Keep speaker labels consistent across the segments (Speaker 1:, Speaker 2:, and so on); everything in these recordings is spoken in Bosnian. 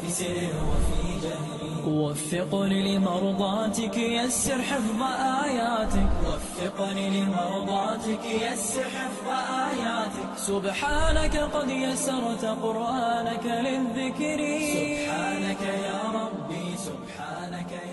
Speaker 1: في سر وفي جهري وفقني لمرضاتك يسر حفظ آياتك. وفقني لمرضاتك يسر حفظ آياتك. سبحانك قد يسرت قرآنك للذكر. سبحانك يا ربي سبحانك يا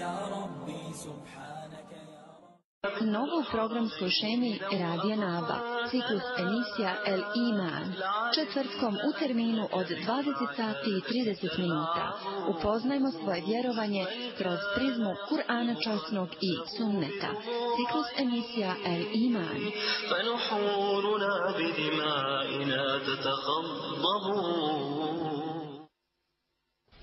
Speaker 2: Novo u programskoj šemi Radija Naba, ciklus emisija El Iman, četvrtkom u terminu od 20 sati i 30 minuta. Upoznajmo svoje vjerovanje kroz prizmu Kur'ana časnog i sunneta. Ciklus emisija El Iman.
Speaker 3: فنحورنا بدمائنا تتخضب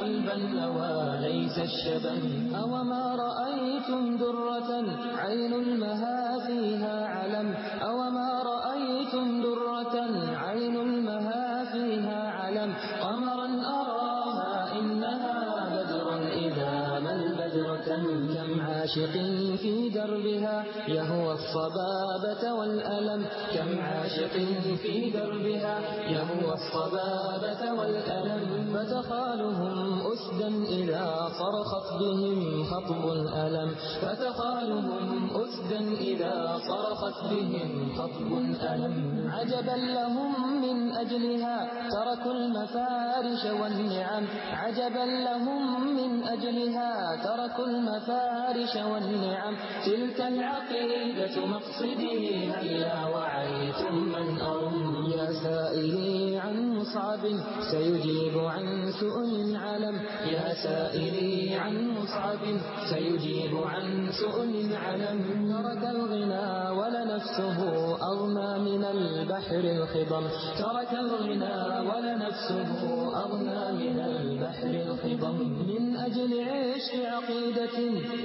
Speaker 4: قلبا لوى ليس الشبه. أو ما رأيتم درة عين لها فيها علم. أو ما عاشق في دربها يهوى الصبابة والألم. كم عاشق في دربها يهوى الصبابة والألم. فتخالهم إذا صرخت بهم خطب الألم فتخالهم أسدا إذا صرخت بهم خطب الألم. عجبا لهم من أجلها تركوا المفارش والنعم. عجبا لهم من أجلها تركوا المفارش والنعم. تلك العقيدة مقصدي هيا وعيتم من أرم. يا سائلي عن مصعب سيجيب عن سؤل علم. يا سائلي عن مصعب سيجيب عن سؤل علم. ترك الغنى ولنفسه أغنى من البحر الخضم ترك الغنى ولنفسه أغنى من البحر الخضم من أجل عشق عقيدة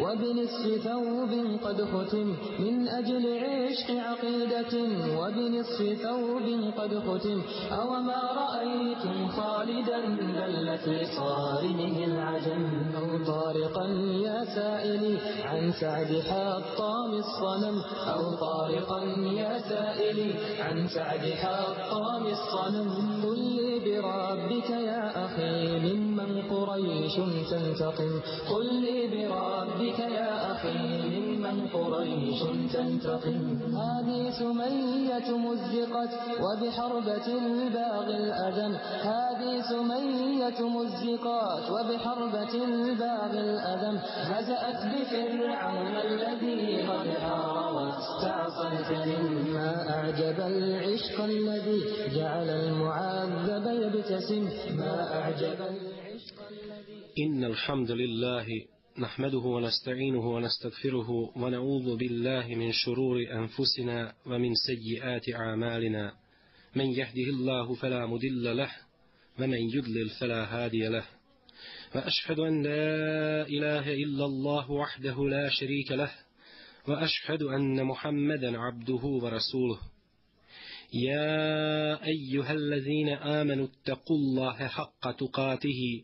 Speaker 4: وبنصف ثوب قد ختم. من أجل عشق عقيدة وبنصف ثوب قد ختم. أوما رأيتم خالدا دلت لصارمه العجم أو طارقا يا سائلي عن سعد حطام الصنم. أو طارقا يا سائلي عن سعد حطام الصنم. قل لي بربك يا أخي ممن قريش تنتقم قل لي بربك يا أخي ممن قريش تنتقم. هذه سمية مزقت وبحربة الباغي الأدم. هذه سمية مزقات وبحربة الباغي الأدم. هزأت بفرعون الذي قد ما أعجب العشق الذي جعل المعذب يبتسم. ما أعجب
Speaker 5: إن الحمد لله نحمده ونستعينه ونستغفره ونعوذ بالله من شرور أنفسنا ومن سيئات أعمالنا. من يهده الله فلا مدل له ومن يضلل فلا هادي له. وأشهد أن لا إله إلا الله وحده لا شريك له وأشهد أن محمدا عبده ورسوله. يا أيها الذين آمنوا اتقوا الله حق تقاته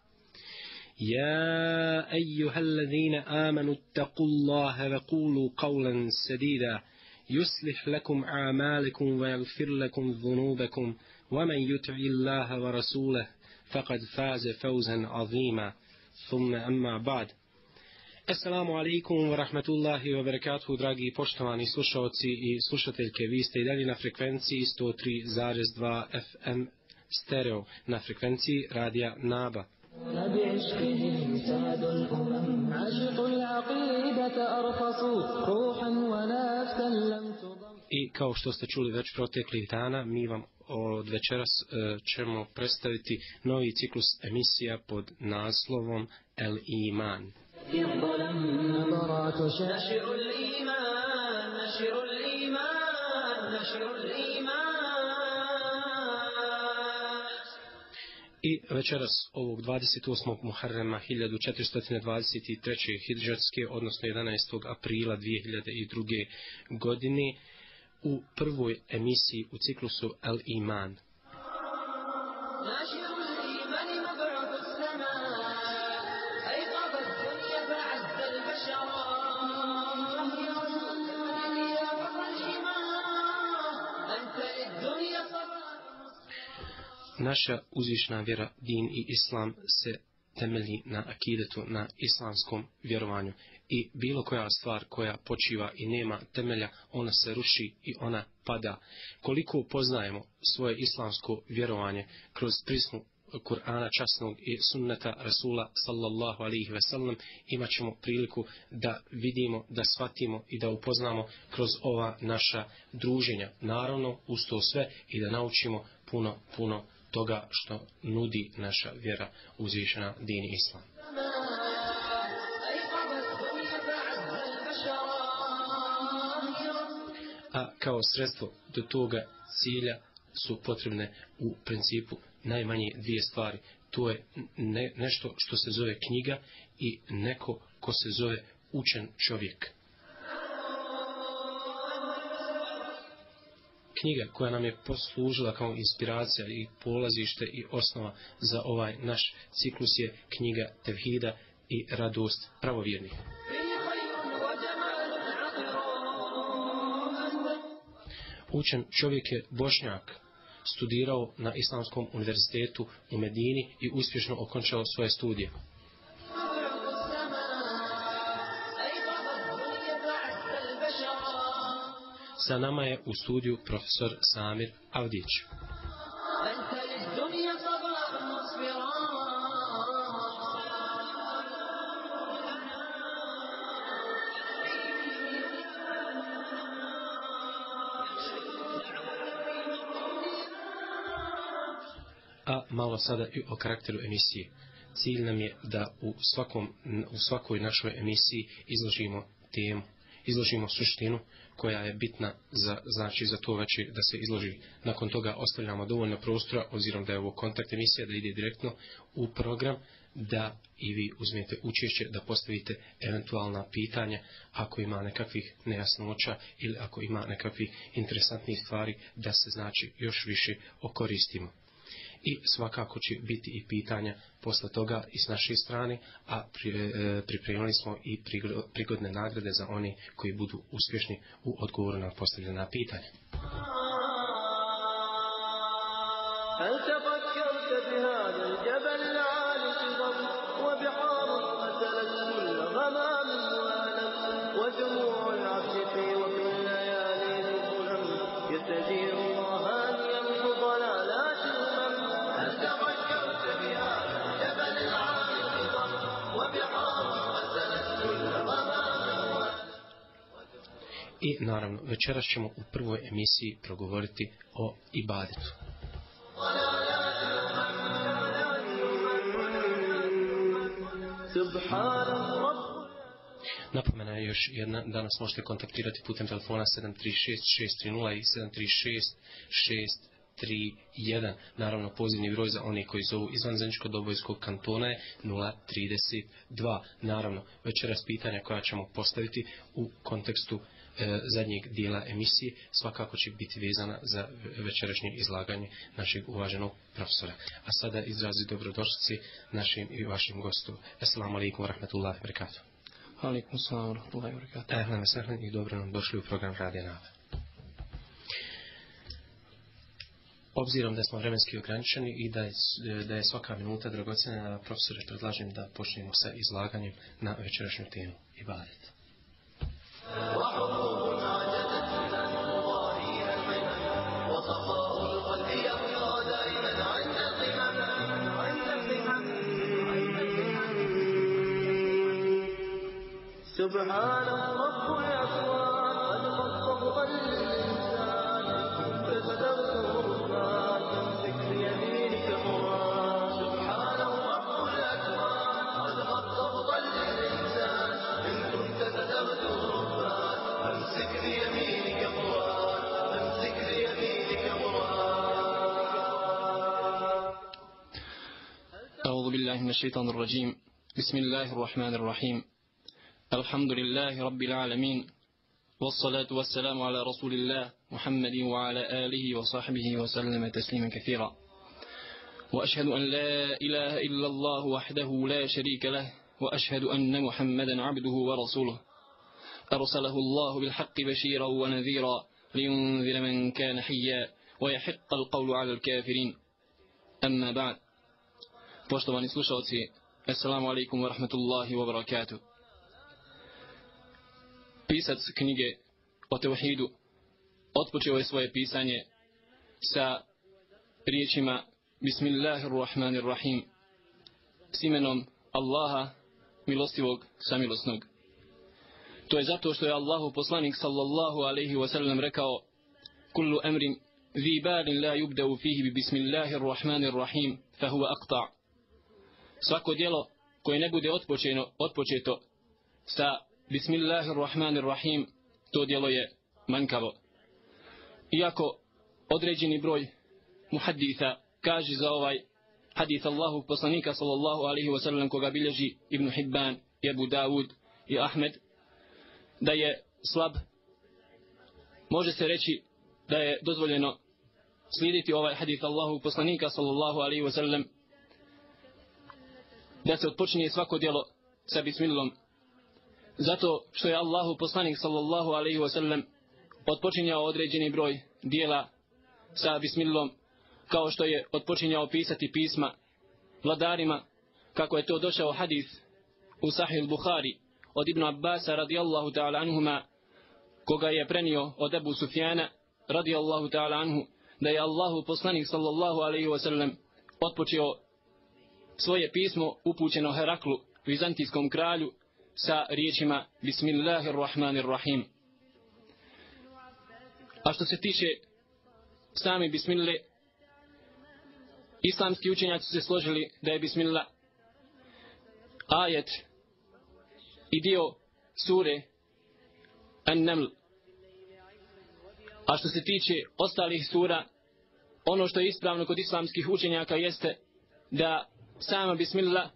Speaker 5: يا أيها الذين آمنوا اتقوا الله وقولوا قولا سديدا يصلح لكم أعمالكم ويغفر لكم ذنوبكم ومن يطع الله ورسوله فقد فاز فوزا عظيما ثم أما بعد Assalamu alaikum wa rahmatullahi wa barakatuhu, dragi poštovani slušalci i slušateljke. Vi ste i dalje na frekvenciji 103.2 FM stereo na frekvenciji radija Naba.
Speaker 4: بعشقه ساد الأمم عشقوا العقيدة أرخصوا روحا ونفسا لم تضم
Speaker 5: I kao što ste čuli već proteklih dana, mi vam od večeras e, ćemo predstaviti novi ciklus emisija pod naslovom El Iman.
Speaker 4: في الظلم نظرات شاعر
Speaker 1: نشر الإيمان نشر الإيمان نشر الإيمان
Speaker 5: I večeras ovog 28. Muharrema 1423. hidžatske, odnosno 11. aprila 2002. godine, u prvoj emisiji u ciklusu El Iman. Naša uzvišna vjera, din i islam se temelji na akidetu, na islamskom vjerovanju. I bilo koja stvar koja počiva i nema temelja, ona se ruši i ona pada. Koliko poznajemo svoje islamsko vjerovanje kroz prismu Kur'ana časnog i sunneta Rasula sallallahu alihi wasallam imat ćemo priliku da vidimo, da shvatimo i da upoznamo kroz ova naša druženja. Naravno, uz to sve i da naučimo puno, puno toga što nudi naša vjera uzvišena din islam. A kao sredstvo do toga cilja su potrebne u principu najmanje dvije stvari. To je ne, nešto što se zove knjiga i neko ko se zove učen čovjek. knjiga koja nam je poslužila kao inspiracija i polazište i osnova za ovaj naš ciklus je knjiga Tevhida i radost pravovjernih. Učen čovjek je bošnjak, studirao na Islamskom univerzitetu u Medini i uspješno okončao svoje studije. sa nama je u studiju profesor Samir Avdić. A malo sada i o karakteru emisije. Cilj nam je da u, svakom, u svakoj našoj emisiji izložimo temu izložimo suštinu koja je bitna za, znači za to veći da se izloži. Nakon toga ostavljamo dovoljno prostora, obzirom da je ovo kontakt emisija, da ide direktno u program, da i vi uzmete učešće, da postavite eventualna pitanja ako ima nekakvih nejasnoća ili ako ima nekakvih interesantnih stvari da se znači još više okoristimo i svakako će biti i pitanja posle toga i s naše strane, a pri, e, pripremili smo i prigro- prigodne nagrade za oni koji budu uspješni u odgovoru na postavljena pitanja.
Speaker 3: هل تفكرت بهذا الجبل
Speaker 5: I naravno, večeras ćemo u prvoj emisiji progovoriti o ibadetu. Napomena je još jedna, danas možete kontaktirati putem telefona 736-630 i 736-631. Naravno, pozivni broj za one koji zovu izvan Zeničko dobojskog kantona je 032. Naravno, večeras pitanja koja ćemo postaviti u kontekstu zadnjeg dijela emisije svakako će biti vezana za večerašnje izlaganje našeg uvaženog profesora. A sada izrazi dobrodošlici našim i vašim gostu. Assalamu alaikum wa rahmatullahi wa barakatuh.
Speaker 6: Alaikum salam wa rahmatullahi wa barakatuh.
Speaker 5: Ahlan wa sahlan i dobro nam došli u program Radija Nava. Obzirom da smo vremenski ograničeni i da je, da je svaka minuta dragocena, profesore, predlažem da počnemo sa izlaganjem na večerašnju temu
Speaker 3: وحروب وصفاء القلب يبقى دائما عند سبحان
Speaker 6: الله الشيطان الرجيم. بسم الله الرحمن الرحيم. الحمد لله رب العالمين والصلاة والسلام على رسول الله محمد وعلى آله وصحبه وسلم تسليما كثيرا. وأشهد أن لا إله إلا الله وحده لا شريك له وأشهد أن محمدا عبده ورسوله. أرسله الله بالحق بشيرا ونذيرا لينذر من كان حيا ويحق القول على الكافرين. أما بعد Poštovani slušalci, Assalamu alaikum wa rahmatullahi wa barakatuh. Pisac knjige o Teuhidu otpočeo je svoje pisanje sa riječima Bismillahirrahmanirrahim s imenom Allaha milostivog samilosnog. To je zato što je Allahu poslanik sallallahu alaihi wa sallam rekao Kullu emrin zi balin la yubdau fihi bi Bismillahirrahmanirrahim فهو aqta' svako djelo koje ne bude otpočeno, otpočeto sa Bismillahirrahmanirrahim, to djelo je manjkavo. Iako određeni broj muhaditha kaže za ovaj hadith Allahu poslanika sallallahu alaihi wasallam koga bilježi Ibn Hibban, Abu Dawud i Ahmed, da je slab, može se reći da je dozvoljeno slijediti ovaj hadith Allahu poslanika sallallahu alaihi wasallam da se odpočinje svako djelo sa bismilom. Zato što je Allahu poslanik sallallahu alaihi wa sallam odpočinjao određeni broj dijela sa bismilom kao što je odpočinjao pisati pisma vladarima kako je to došao hadis u sahih Bukhari od Ibn Abbasa radijallahu ta'ala anhuma koga je prenio od Abu Sufjana radijallahu ta'ala anhu da je Allahu poslanik sallallahu alaihi wa sallam odpočeo svoje pismo upućeno Heraklu, vizantijskom kralju, sa riječima Bismillahirrahmanirrahim. A što se tiče sami Bismillah, islamski učenjaci su se složili da je Bismillah ajet i dio sure An-Naml. A što se tiče ostalih sura, ono što je ispravno kod islamskih učenjaka jeste da sama bismillah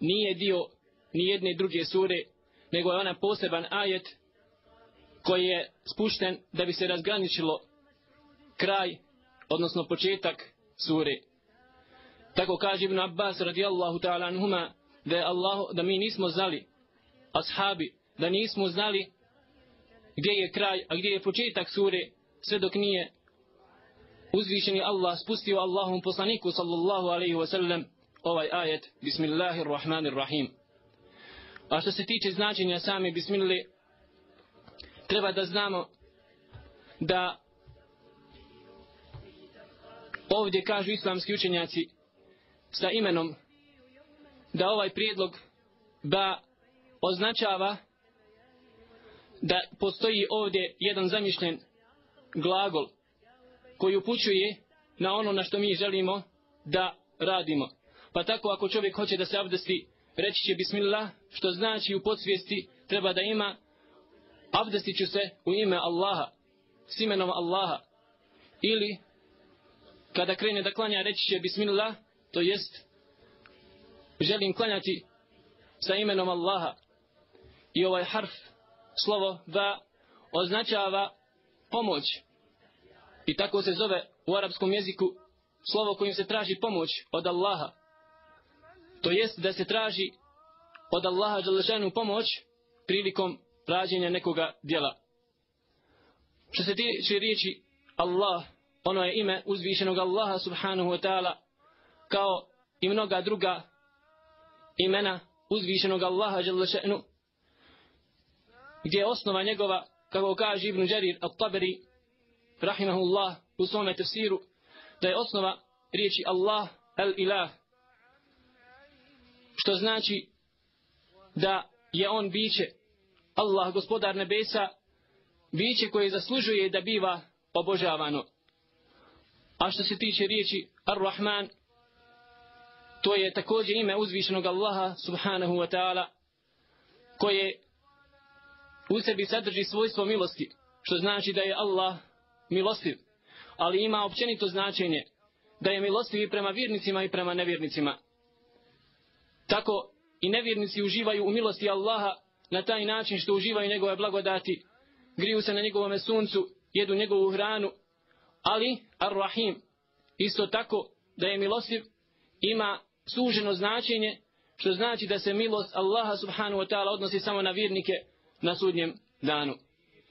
Speaker 6: nije dio ni jedne druge sure, nego je ona poseban ajet koji je spušten da bi se razgraničilo kraj, odnosno početak sure. Tako kaže Ibn Abbas radijallahu ta'ala anhuma da, je Allah, da mi nismo znali, ashabi, da nismo znali gdje je kraj, a gdje je početak sure, sve dok nije uzvišeni Allah spustio Allahom poslaniku sallallahu alaihi wa sallam ovaj ajet Bismillahirrahmanirrahim. A što se tiče značenja same Bismillah, treba da znamo da ovdje kažu islamski učenjaci sa imenom da ovaj prijedlog da označava da postoji ovdje jedan zamišljen glagol koji upućuje na ono na što mi želimo da radimo. Pa tako ako čovjek hoće da se abdesti, reći će bismillah, što znači u podsvijesti treba da ima abdestit ću se u ime Allaha, s imenom Allaha. Ili kada krene da klanja reći će bismillah, to jest želim klanjati sa imenom Allaha. I ovaj harf, slovo da označava pomoć. I tako se zove u arapskom jeziku slovo kojim se traži pomoć od Allaha. To jest da se traži od Allaha Đalešanu pomoć prilikom rađenja nekoga djela. Što se tiče riječi Allah ono je ime uzvišenog Allaha subhanahu wa ta'ala kao i mnoga druga imena uzvišenog Allaha Đalešanu gdje je osnova njegova kako kaže Ibn Đarir al-Taberi rahimahullah u svome tefsiru da je osnova riječi Allah el-ilah, što znači da je on biće Allah gospodar nebesa biće koje zaslužuje da biva obožavano. A što se tiče riječi Ar-Rahman to je također ime uzvišenog Allaha subhanahu wa ta'ala koje u sebi sadrži svojstvo milosti što znači da je Allah milostiv. Ali ima općenito značenje da je milostiv i prema vjernicima i prema nevjernicima tako i nevjernici uživaju u milosti Allaha na taj način što uživaju njegove blagodati griju se na njegovom suncu jedu njegovu hranu ali Ar-Rahim isto tako da je milostiv ima suženo značenje što znači da se milost Allaha subhanahu wa ta'ala odnosi samo na vjernike na sudnjem danu.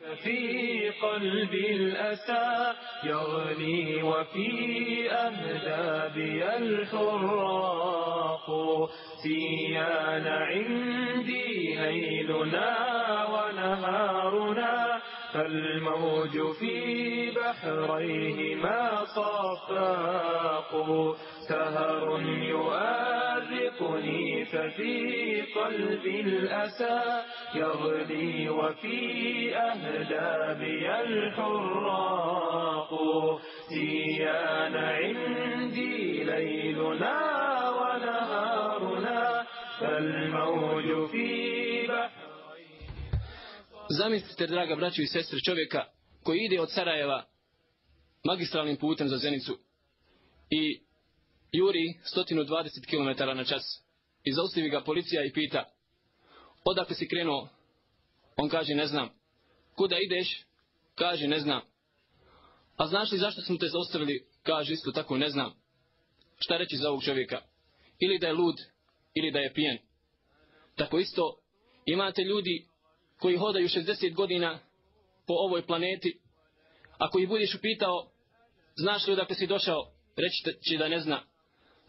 Speaker 3: في قلبي الأسى يغلي وفي أهدابي الحراق سيان عندي ليلنا ونهارنا فالموج في بحريهما صفاق. سهر يؤرقني ففي قلبي الأسى يغلي وفي أهدابي الحراق سيان عندي ليلنا ونهارنا فالموج في بحر
Speaker 6: Zamislite, draga braćo i sestre, čovjeka koji ide od Sarajeva magistralnim putem za Zenicu i juri 120 km na čas. I zaustavi ga policija i pita, odakle si krenuo? On kaže, ne znam. Kuda ideš? Kaže, ne znam. A znaš li zašto smo te zaustavili? Kaže, isto tako, ne znam. Šta reći za ovog čovjeka? Ili da je lud, ili da je pijen. Tako isto, imate ljudi koji hodaju 60 godina po ovoj planeti, ako ih budeš upitao, znaš li odakle si došao, reći će da ne zna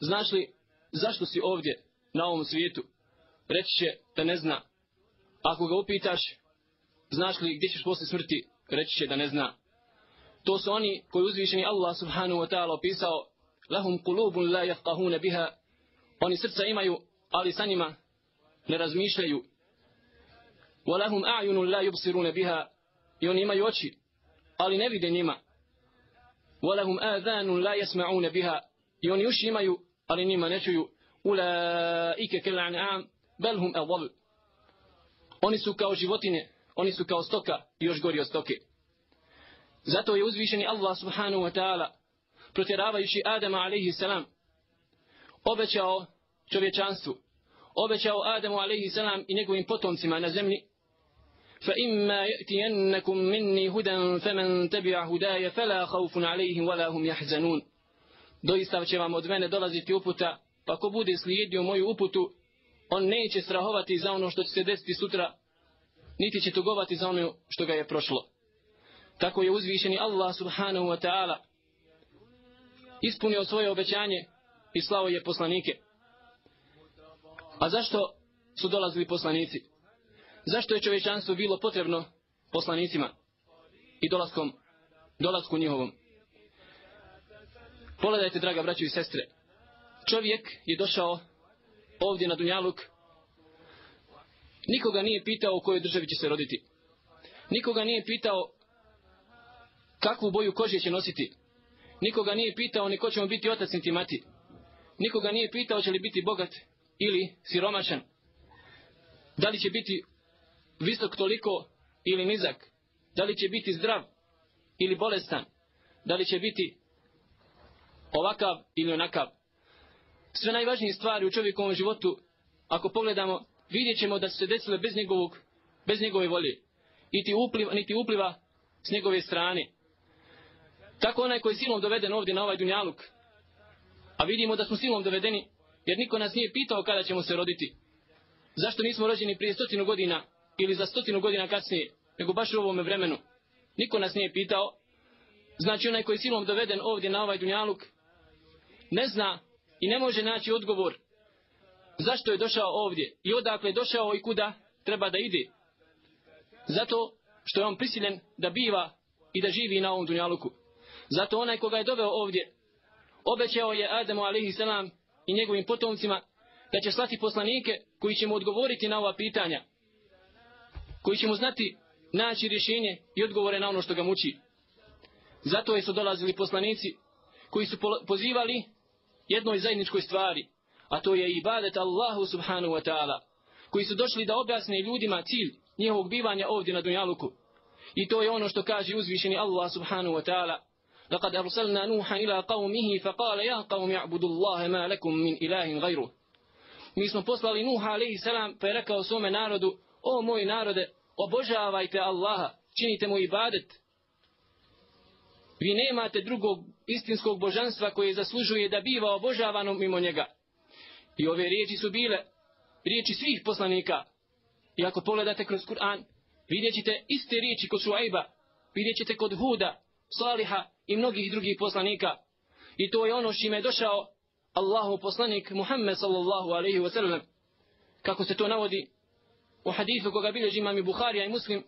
Speaker 6: znaš li zašto si ovdje na ovom svijetu? Reći će da ne zna. Ako ga upitaš, znaš li gdje ćeš posle smrti? Reći će da ne zna. To su oni koji uzvišeni Allah subhanahu wa ta'ala opisao lahum kulubun la jafqahuna biha oni srca imaju, ali sa njima ne razmišljaju. walahum a'yunun la yubsiruna biha i oni imaju oči, ali ne vide njima. walahum adhanun la yasma'una biha i oni uši imaju, ali njima ne čuju. أولئك كالأنعام بل هم أضل Oni su kao životine, oni su kao stoka još gori od stoke. Zato je uzvišeni Allah subhanahu wa ta'ala protjeravajući Adama alaihi salam obećao čovječanstvu, obećao Adamu alaihi salam i njegovim potomcima na zemlji فإما يأتينكم مني هدى فمن تبع هداي فلا خوف عليهم ولا هم يحزنون doista će vam od mene dolaziti uputa, pa ko bude slijedio moju uputu, on neće strahovati za ono što će se desiti sutra, niti će tugovati za ono što ga je prošlo. Tako je uzvišeni Allah subhanahu wa ta'ala ispunio svoje obećanje i slao je poslanike. A zašto su dolazili poslanici? Zašto je čovečanstvo bilo potrebno poslanicima i dolaskom, dolasku njihovom? Pogledajte, draga braćo i sestre. Čovjek je došao ovdje na Dunjaluk. Nikoga nije pitao u kojoj državi će se roditi. Nikoga nije pitao kakvu boju kože će nositi. Nikoga nije pitao ni ko će mu biti otac niti mati. Nikoga nije pitao će li biti bogat ili siromašan. Da li će biti visok toliko ili nizak. Da li će biti zdrav ili bolestan. Da li će biti ovakav ili onakav. Sve najvažnije stvari u čovjekovom životu, ako pogledamo, vidjet ćemo da su se desile bez njegovog, bez njegove volje. Niti upliva, niti upliva s njegove strane. Tako onaj koji je silom doveden ovdje na ovaj dunjaluk, a vidimo da smo silom dovedeni, jer niko nas nije pitao kada ćemo se roditi. Zašto nismo rođeni prije stotinu godina ili za stotinu godina kasnije, nego baš u ovome vremenu. Niko nas nije pitao, znači onaj koji je silom doveden ovdje na ovaj dunjaluk, ne zna i ne može naći odgovor zašto je došao ovdje i odakle je došao i kuda treba da ide. Zato što je on prisiljen da biva i da živi na ovom dunjaluku. Zato onaj koga je doveo ovdje, obećao je Adamu a.s. i njegovim potomcima da će slati poslanike koji će mu odgovoriti na ova pitanja, koji će mu znati naći rješenje i odgovore na ono što ga muči. Zato je su dolazili poslanici koji su pozivali jednoj zajedničkoj stvari, a to je ibadet Allahu subhanahu wa ta'ala, koji su došli da objasne ljudima cilj njihovog bivanja ovdje na Dunjaluku. I to je ono što kaže uzvišeni Allah subhanahu wa ta'ala, لقد أرسلنا نوحا إلى قومه فقال يا قوم اعبدوا الله ما لكم من إله غيره Mi smo poslali Nuha alaihi salam pa je rekao svome narodu O moj narode, obožavajte Allaha, činite mu ibadet. Vi nemate drugog istinskog božanstva koje zaslužuje da biva obožavano mimo njega. I ove riječi su bile riječi svih poslanika. I ako pogledate kroz Kur'an, vidjet ćete iste riječi kod Šuajba, vidjet ćete kod Huda, Saliha i mnogih drugih poslanika. I to je ono s čime je došao Allahu poslanik Muhammed sallallahu alaihi wa sallam. Kako se to navodi u hadithu koga bilježi imam i Bukharija i Muslim.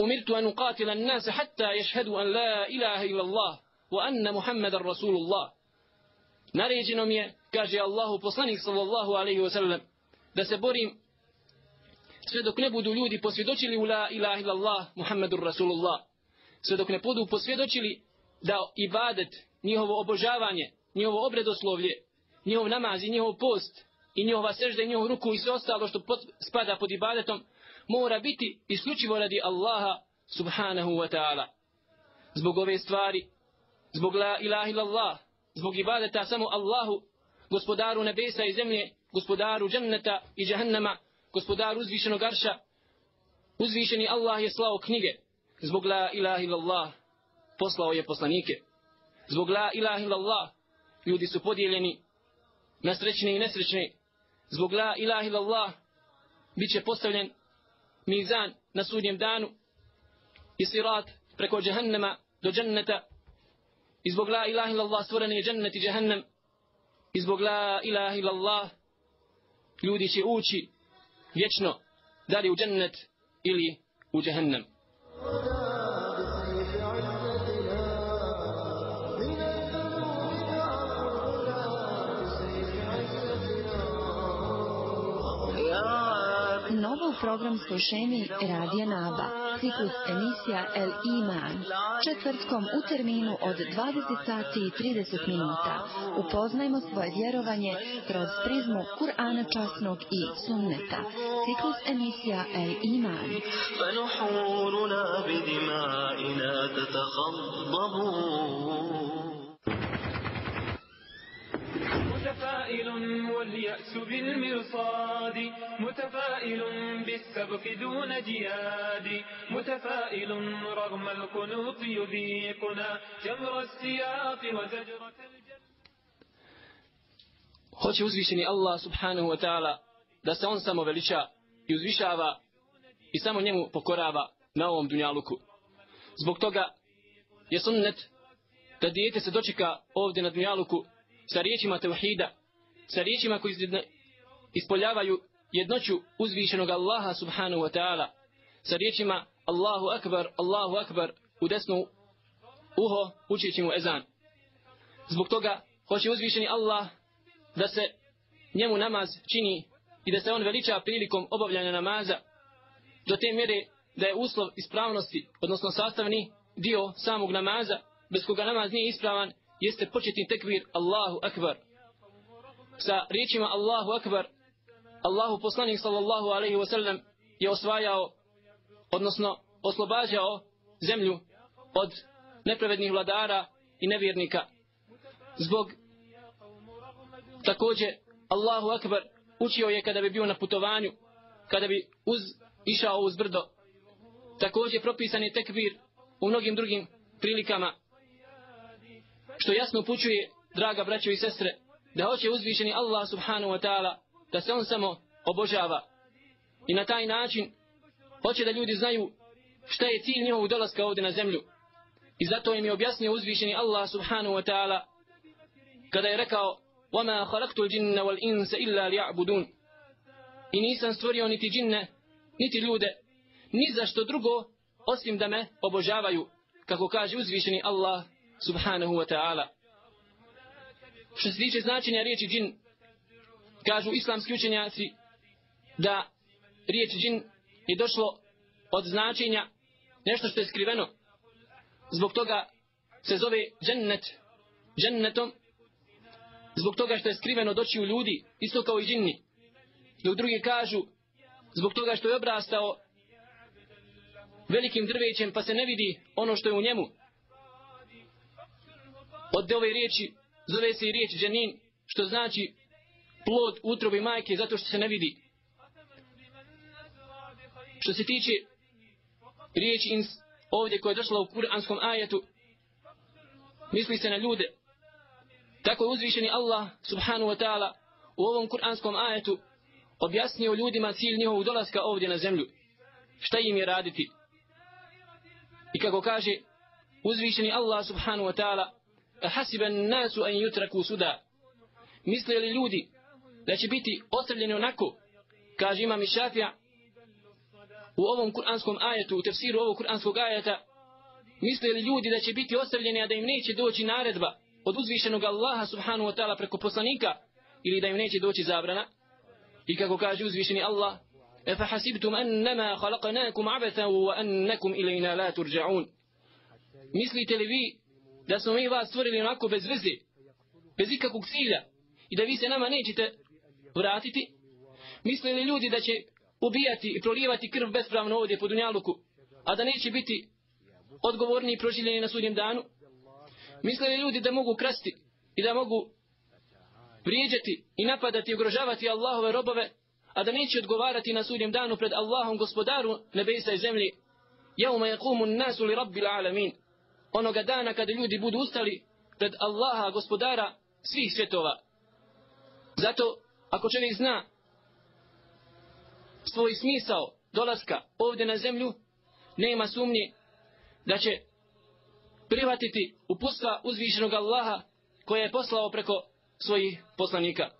Speaker 6: Umirtu an أقاتل الناس hatta يشهدوا an la ilaha illa Allah wa anna رسول Rasulullah. Naređeno mi je, kaže Allahu poslanik sallallahu alaihi wasallam, da se borim sve dok ne budu ljudi posvjedočili u la ilaha illa Allah Muhammedur Rasulullah. Sve dok ne budu posvjedočili da ibadet, njihovo obožavanje, njihovo obredoslovlje, njihov namaz i njihov post i njihova sežda i njihov ruku i sve ostalo što pod, spada pod ibadetom mora biti isključivo radi Allaha subhanahu wa ta'ala. Zbog ove stvari, zbog la ilaha illallah, zbog ibadeta samo Allahu, gospodaru nebesa i zemlje, gospodaru dženneta i džahannama, gospodaru uzvišenog arša, uzvišeni Allah je slao knjige, zbog la ilaha illallah, poslao je poslanike. Zbog la ilaha illallah, ljudi su podijeljeni na srećne i nesrećne. Zbog la ilaha illallah bit će postavljen mizan na sudnjem danu i sirat preko džehennema do dženneta. I zbog la ilaha illallah stvoren je džennet i džehennem I zbog la ilaha illallah ljudi će ući vječno da li u džennet ili u džahannam.
Speaker 2: programskoj šemi Radija Naba, ciklus emisija El Iman, četvrtkom u terminu od 20 sati i 30 minuta. Upoznajmo svoje vjerovanje kroz prizmu Kur'ana časnog i sunneta. Ciklus emisija El Iman.
Speaker 4: فنحورنا بدمائنا تتخضب
Speaker 3: متفائل واليأس بالمرصاد متفائل بالسبق دون جياد متفائل رغم القنوط يذيقنا جمر السياق وزجرة
Speaker 6: Hoće uzvišeni Allah subhanahu wa ta'ala da se on samo veliča i uzvišava i samo njemu pokorava na ovom dunjaluku. Zbog toga je sunnet da dijete se dočeka ovdje na dunjaluku sa riječima tevhida, sa riječima koji ispoljavaju jednoću uzvišenog Allaha subhanahu wa ta'ala, sa riječima Allahu akbar, Allahu akbar u desnu uho učeći mu ezan. Zbog toga hoće uzvišeni Allah da se njemu namaz čini i da se on veliča prilikom obavljanja namaza do te mjere da je uslov ispravnosti, odnosno sastavni dio samog namaza, bez koga namaz nije ispravan, jeste početni tekbir Allahu Akbar. Sa riječima Allahu Akbar, Allahu poslanik sallallahu alaihi wa sallam je osvajao, odnosno oslobađao zemlju od nepravednih vladara i nevjernika. Zbog takođe Allahu Akbar učio je kada bi bio na putovanju, kada bi uz, išao uz brdo. Takođe propisan je tekbir u mnogim drugim prilikama što jasno upućuje, draga braćo i sestre, da hoće uzvišeni Allah subhanahu wa ta'ala da se on samo obožava. I na taj način hoće da ljudi znaju šta je cilj njihovog dolaska ovdje na zemlju. I zato im je objasnio uzvišeni Allah subhanahu wa ta'ala kada je rekao وَمَا خَلَقْتُ الْجِنَّ وَالْإِنسَ إِلَّا لِيَعْبُدُونَ I nisam stvorio niti džinne, niti ljude, ni za što drugo, osim da me obožavaju, kako kaže uzvišeni Allah subhanahu wa ta'ala. Što se tiče značenja riječi džin, kažu islamski učenjaci da riječ džin je došlo od značenja nešto što je skriveno. Zbog toga se zove džennet, džennetom, zbog toga što je skriveno doći u ljudi, isto kao i džinni. Dok drugi kažu, zbog toga što je obrastao velikim drvećem pa se ne vidi ono što je u njemu. Od ove riječi zove se i riječ dženin, što znači plod utrobi majke zato što se ne vidi. Što se tiče riječi ins, ovdje koja je došla u kuranskom ajetu, misli se na ljude. Tako je uzvišeni Allah subhanahu wa ta'ala u ovom kuranskom ajetu objasnio ljudima cilj njihovog dolaska ovdje na zemlju. Šta im je raditi? I kako kaže uzvišeni Allah subhanahu wa ta'ala hasiban nasu an yutraku suda. Misle li ljudi da će biti ostavljeni onako, kaže imam Šafija, u ovom kuranskom ajetu, u tefsiru ovog kuranskog ajeta, misle li ljudi da će biti ostavljeni, a da im neće doći naredba od uzvišenog Allaha subhanahu wa ta'ala preko poslanika, ili da im neće doći zabrana, i kako kaže uzvišeni Allah, Efa hasibtum annama khalaqnakum abatha wa annakum ilayna la turja'un. Mislite li vi da smo mi vas stvorili onako bez veze, bez ikakvog cilja, i da vi se nama nećete vratiti? Misle li ljudi da će ubijati i prolijevati krv bespravno ovdje po Dunjaluku, a da neće biti odgovorni i proživljeni na sudnjem danu? Misle li ljudi da mogu krasti i da mogu vrijeđati i napadati i ugrožavati Allahove robove, a da neće odgovarati na sudnjem danu pred Allahom gospodaru nebesa i zemlji? Jauma yaqumu an-nasu li rabbil alamin. Onoga dana kada ljudi budu ustali pred Allaha gospodara svih svjetova. Zato ako čovjek zna svoj smisao dolaska ovdje na zemlju, nema sumnje da će prihvatiti upustva uzvišenog Allaha koje je poslao preko svojih poslanika.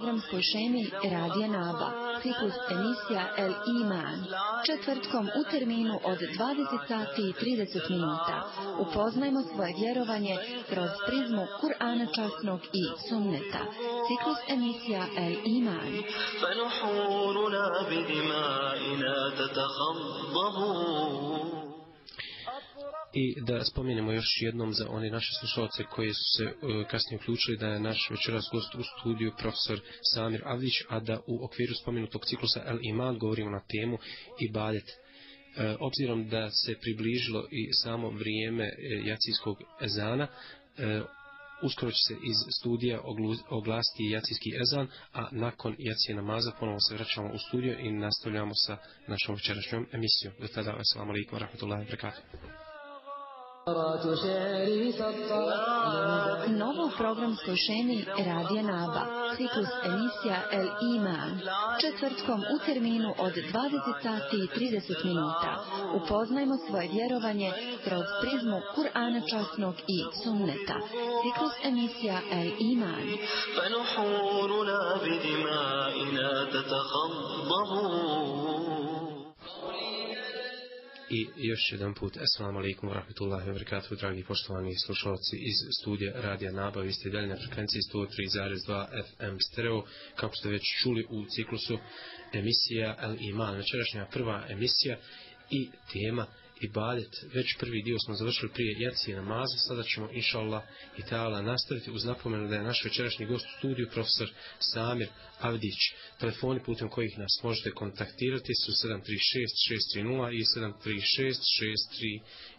Speaker 2: programskoj šemi Radija Naba, ciklus emisija El Iman, četvrtkom u terminu od 20 sati i 30 minuta. Upoznajmo svoje vjerovanje kroz prizmu Kur'ana časnog i sunneta. Ciklus emisija El Iman.
Speaker 4: فنحورنا بدمائنا تتخضب
Speaker 5: I da spomenemo još jednom za one naše slušalce koji su se e, kasnije uključili da je naš večeras gost u studiju profesor Samir Avdić, a da u okviru spomenutog ciklusa El Iman govorimo na temu Ibadet. E, obzirom da se približilo i samo vrijeme e, jacijskog ezana, e, uskoro će se iz studija oglasiti jacijski ezan, a nakon jacije namaza ponovo se vraćamo u studio i nastavljamo sa našom večerašnjom emisijom. Do tada, assalamu alaikum wa rahmatullahi wa barakatuh.
Speaker 2: Novo u programskoj šemi Radija Naba, ciklus emisija El Iman, četvrtkom u terminu od 20 sati i 30 minuta. Upoznajmo svoje vjerovanje kroz prizmu Kur'ana časnog i sunneta. Ciklus emisija El Iman.
Speaker 4: فنحورنا بدمائنا تتخضب
Speaker 5: I još jedan put, assalamu alaikum wa rahmatullahi wa barakatuhu, dragi poštovani slušalci iz studija Radija Naba, vi ste dalje na frekvenciji 103.2 FM stereo, kako ste već čuli u ciklusu emisija El Iman, večerašnja prva emisija i tema Ibadet, već prvi dio smo završili prije jacije namaza, sada ćemo inša Allah i ta'ala nastaviti uz napomenu da je naš večerašnji gost u studiju profesor Samir Avdić. Telefoni putem kojih nas možete kontaktirati su 736-630 i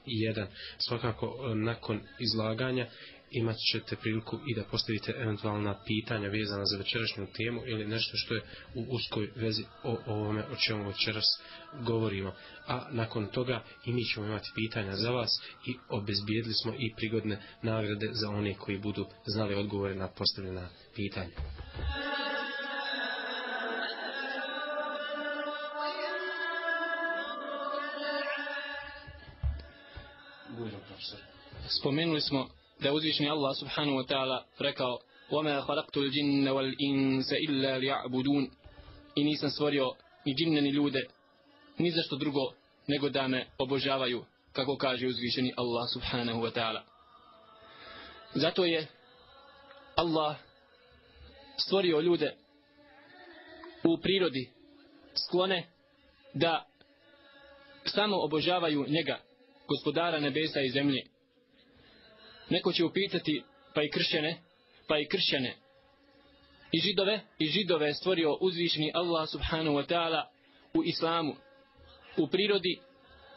Speaker 5: 736-631. Svakako eh, nakon izlaganja imat ćete priliku i da postavite eventualna pitanja vezana za večerašnju temu ili nešto što je u uskoj vezi o ovome o čemu večeras govorimo. A nakon toga i mi ćemo imati pitanja za vas i obezbijedili smo i prigodne nagrade za one koji budu znali odgovore na postavljena pitanja.
Speaker 6: Spomenuli smo da je uzvišeni Allah subhanahu wa ta'ala rekao وَمَا خَلَقْتُ الْجِنَّ وَالْإِنسَ إِلَّا لِيَعْبُدُونَ I nisam stvorio ni džinne ni ljude, ni zašto drugo, nego da me obožavaju, kako kaže uzvišeni Allah subhanahu wa ta'ala. Zato je Allah stvorio ljude u prirodi sklone da samo obožavaju njega, gospodara nebesa i zemlje. Neko će upitati, pa i kršćane, pa i kršćane. I židove, i židove je stvorio uzvišni Allah subhanahu wa ta'ala u islamu, u prirodi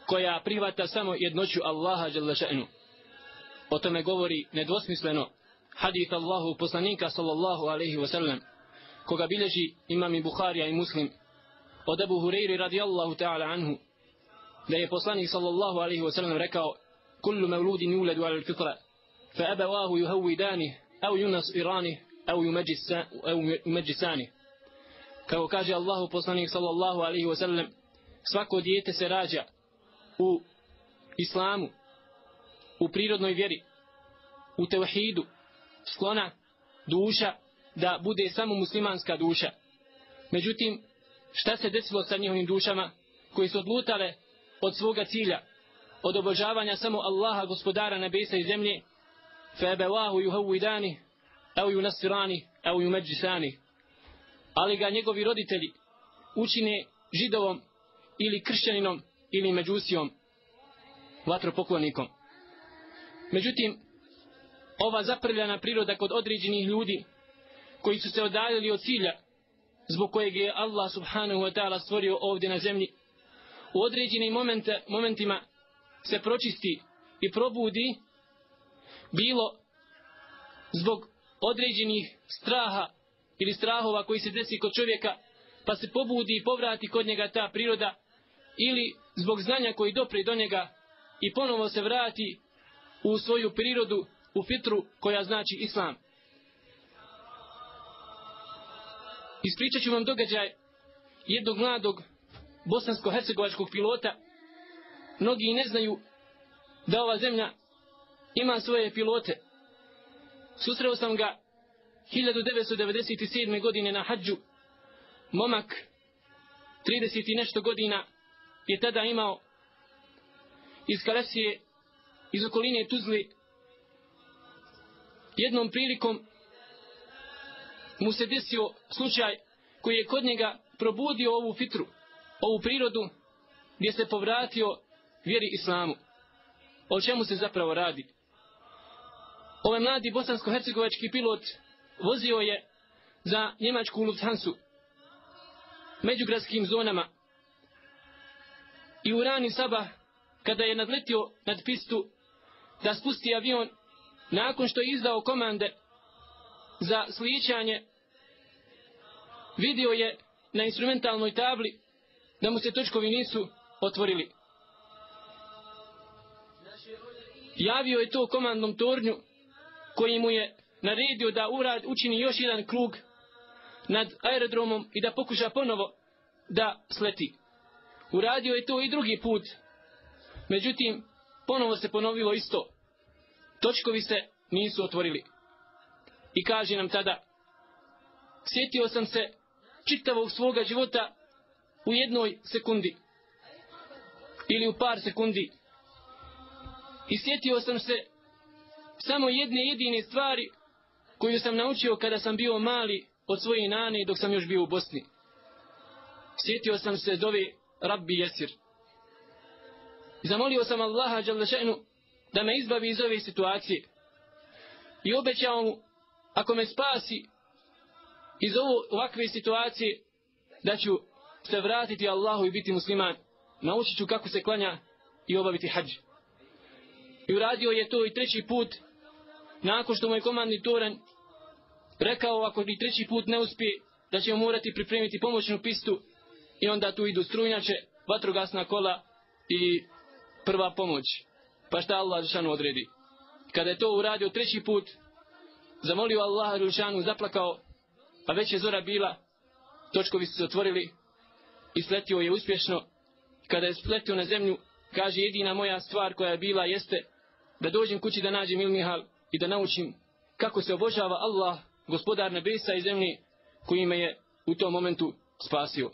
Speaker 6: koja prihvata samo jednoću Allaha jalla še'nu. O tome govori nedvosmisleno hadith Allahu poslanika sallallahu alaihi wa sallam, koga bilježi imam i Bukharija i Muslim, od Abu Hureyri radijallahu ta'ala anhu, da je poslanik sallallahu alaihi wa sallam rekao, kullu mevludin yuladu ala al-fitra, fa يهودانه أو au أو, au yumajjisa- au yumajjisani. Kako kaže Allahu poslanik sallallahu alaihi wa sallam, svako dijete se rađa u islamu, u prirodnoj vjeri, u tevhidu, sklona duša da bude samo muslimanska duša. Međutim, šta se desilo sa njihovim dušama koji su odlutale od svoga cilja, od obožavanja samo Allaha gospodara nebesa i zemlje, فَأَبَوَاهُ يُهَوِّدَانِ أَوْ يُنَسِرَانِ أَوْ يُمَجِّسَانِ Ali ga njegovi roditelji učine židovom ili kršćaninom ili međusijom, vatropoklonikom. Međutim, ova zaprljana priroda kod određenih ljudi koji su se odaljili od cilja zbog kojeg je Allah subhanahu wa ta'ala stvorio ovdje na zemlji u određenim momente, momentima se pročisti i probudi bilo zbog određenih straha ili strahova koji se desi kod čovjeka pa se pobudi i povrati kod njega ta priroda ili zbog znanja koji dopre do njega i ponovo se vrati u svoju prirodu, u fitru koja znači islam. Ispričat ću vam događaj jednog mladog bosansko-hercegovačkog pilota. Mnogi ne znaju da ova zemlja ima svoje pilote. Susreo sam ga 1997. godine na hađu, momak 30 i nešto godina je tada imao iz Kalesije, iz okoline Tuzli, jednom prilikom mu se desio slučaj koji je kod njega probudio ovu fitru, ovu prirodu, gdje se povratio vjeri islamu. O čemu se zapravo radi? Ovaj mladi bosansko-hercegovački pilot vozio je za njemačku Lufthansa međugradskim zonama i u rani sabah kada je nadletio nad pistu da spusti avion nakon što je izdao komande za sličanje vidio je na instrumentalnoj tabli da mu se točkovi nisu otvorili. Javio je to komandnom tornju koji mu je naredio da urad učini još jedan krug nad aerodromom i da pokuša ponovo da sleti. Uradio je to i drugi put. Međutim, ponovo se ponovilo isto. Točkovi se nisu otvorili. I kaže nam tada, sjetio sam se čitavog svoga života u jednoj sekundi. Ili u par sekundi. I sjetio sam se samo jedne jedine stvari koju sam naučio kada sam bio mali od svoje nane dok sam još bio u Bosni. Sjetio sam se dove Rabbi Jesir. I zamolio sam Allaha Đalešenu da me izbavi iz ove situacije. I obećao mu, ako me spasi iz ovo, ovakve situacije, da ću se vratiti Allahu i biti musliman. Naučit ću kako se klanja i obaviti hađ. I uradio je to i treći put, nakon što mu je komandni toran rekao ako ni treći put ne uspije, da ćemo morati pripremiti pomoćnu pistu i onda tu idu strujnjače, vatrogasna kola i prva pomoć. Pa šta Allah Žešanu odredi? Kada je to uradio treći put, zamolio Allah Žešanu, zaplakao, a već je zora bila, točkovi su se otvorili i sletio je uspješno. Kada je sletio na zemlju, kaže jedina moja stvar koja je bila jeste da dođem kući da nađem Ilmihal i da naučim kako se obožava Allah, gospodar nebesa i zemlje, koji me je u tom momentu spasio.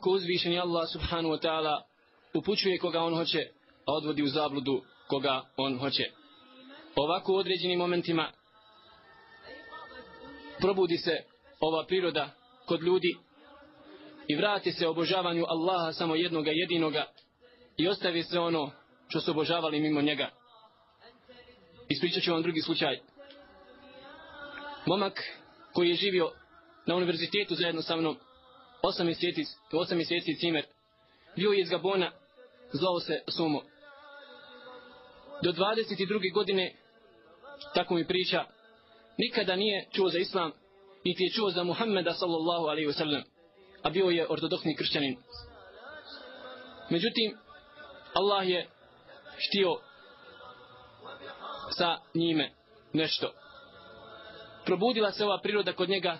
Speaker 6: Tako uzvišeni Allah subhanahu wa ta'ala upućuje koga on hoće, a odvodi u zabludu koga on hoće. Ovako u određenim momentima probudi se ova priroda kod ljudi i vrati se obožavanju Allaha samo jednoga jedinoga i ostavi se ono što su obožavali mimo njega. Ispričat ću vam drugi slučaj. Momak koji je živio na univerzitetu zajedno sa mnom, osam mjeseci, osam mjeseci cimer, bio je iz Gabona, zvao se Sumo. Do 22. godine, tako mi priča, nikada nije čuo za islam, niti je čuo za Muhammeda sallallahu alaihi wa sallam, a bio je ortodoksni kršćanin. Međutim, Allah je htio sa njime nešto. Probudila se ova priroda kod njega,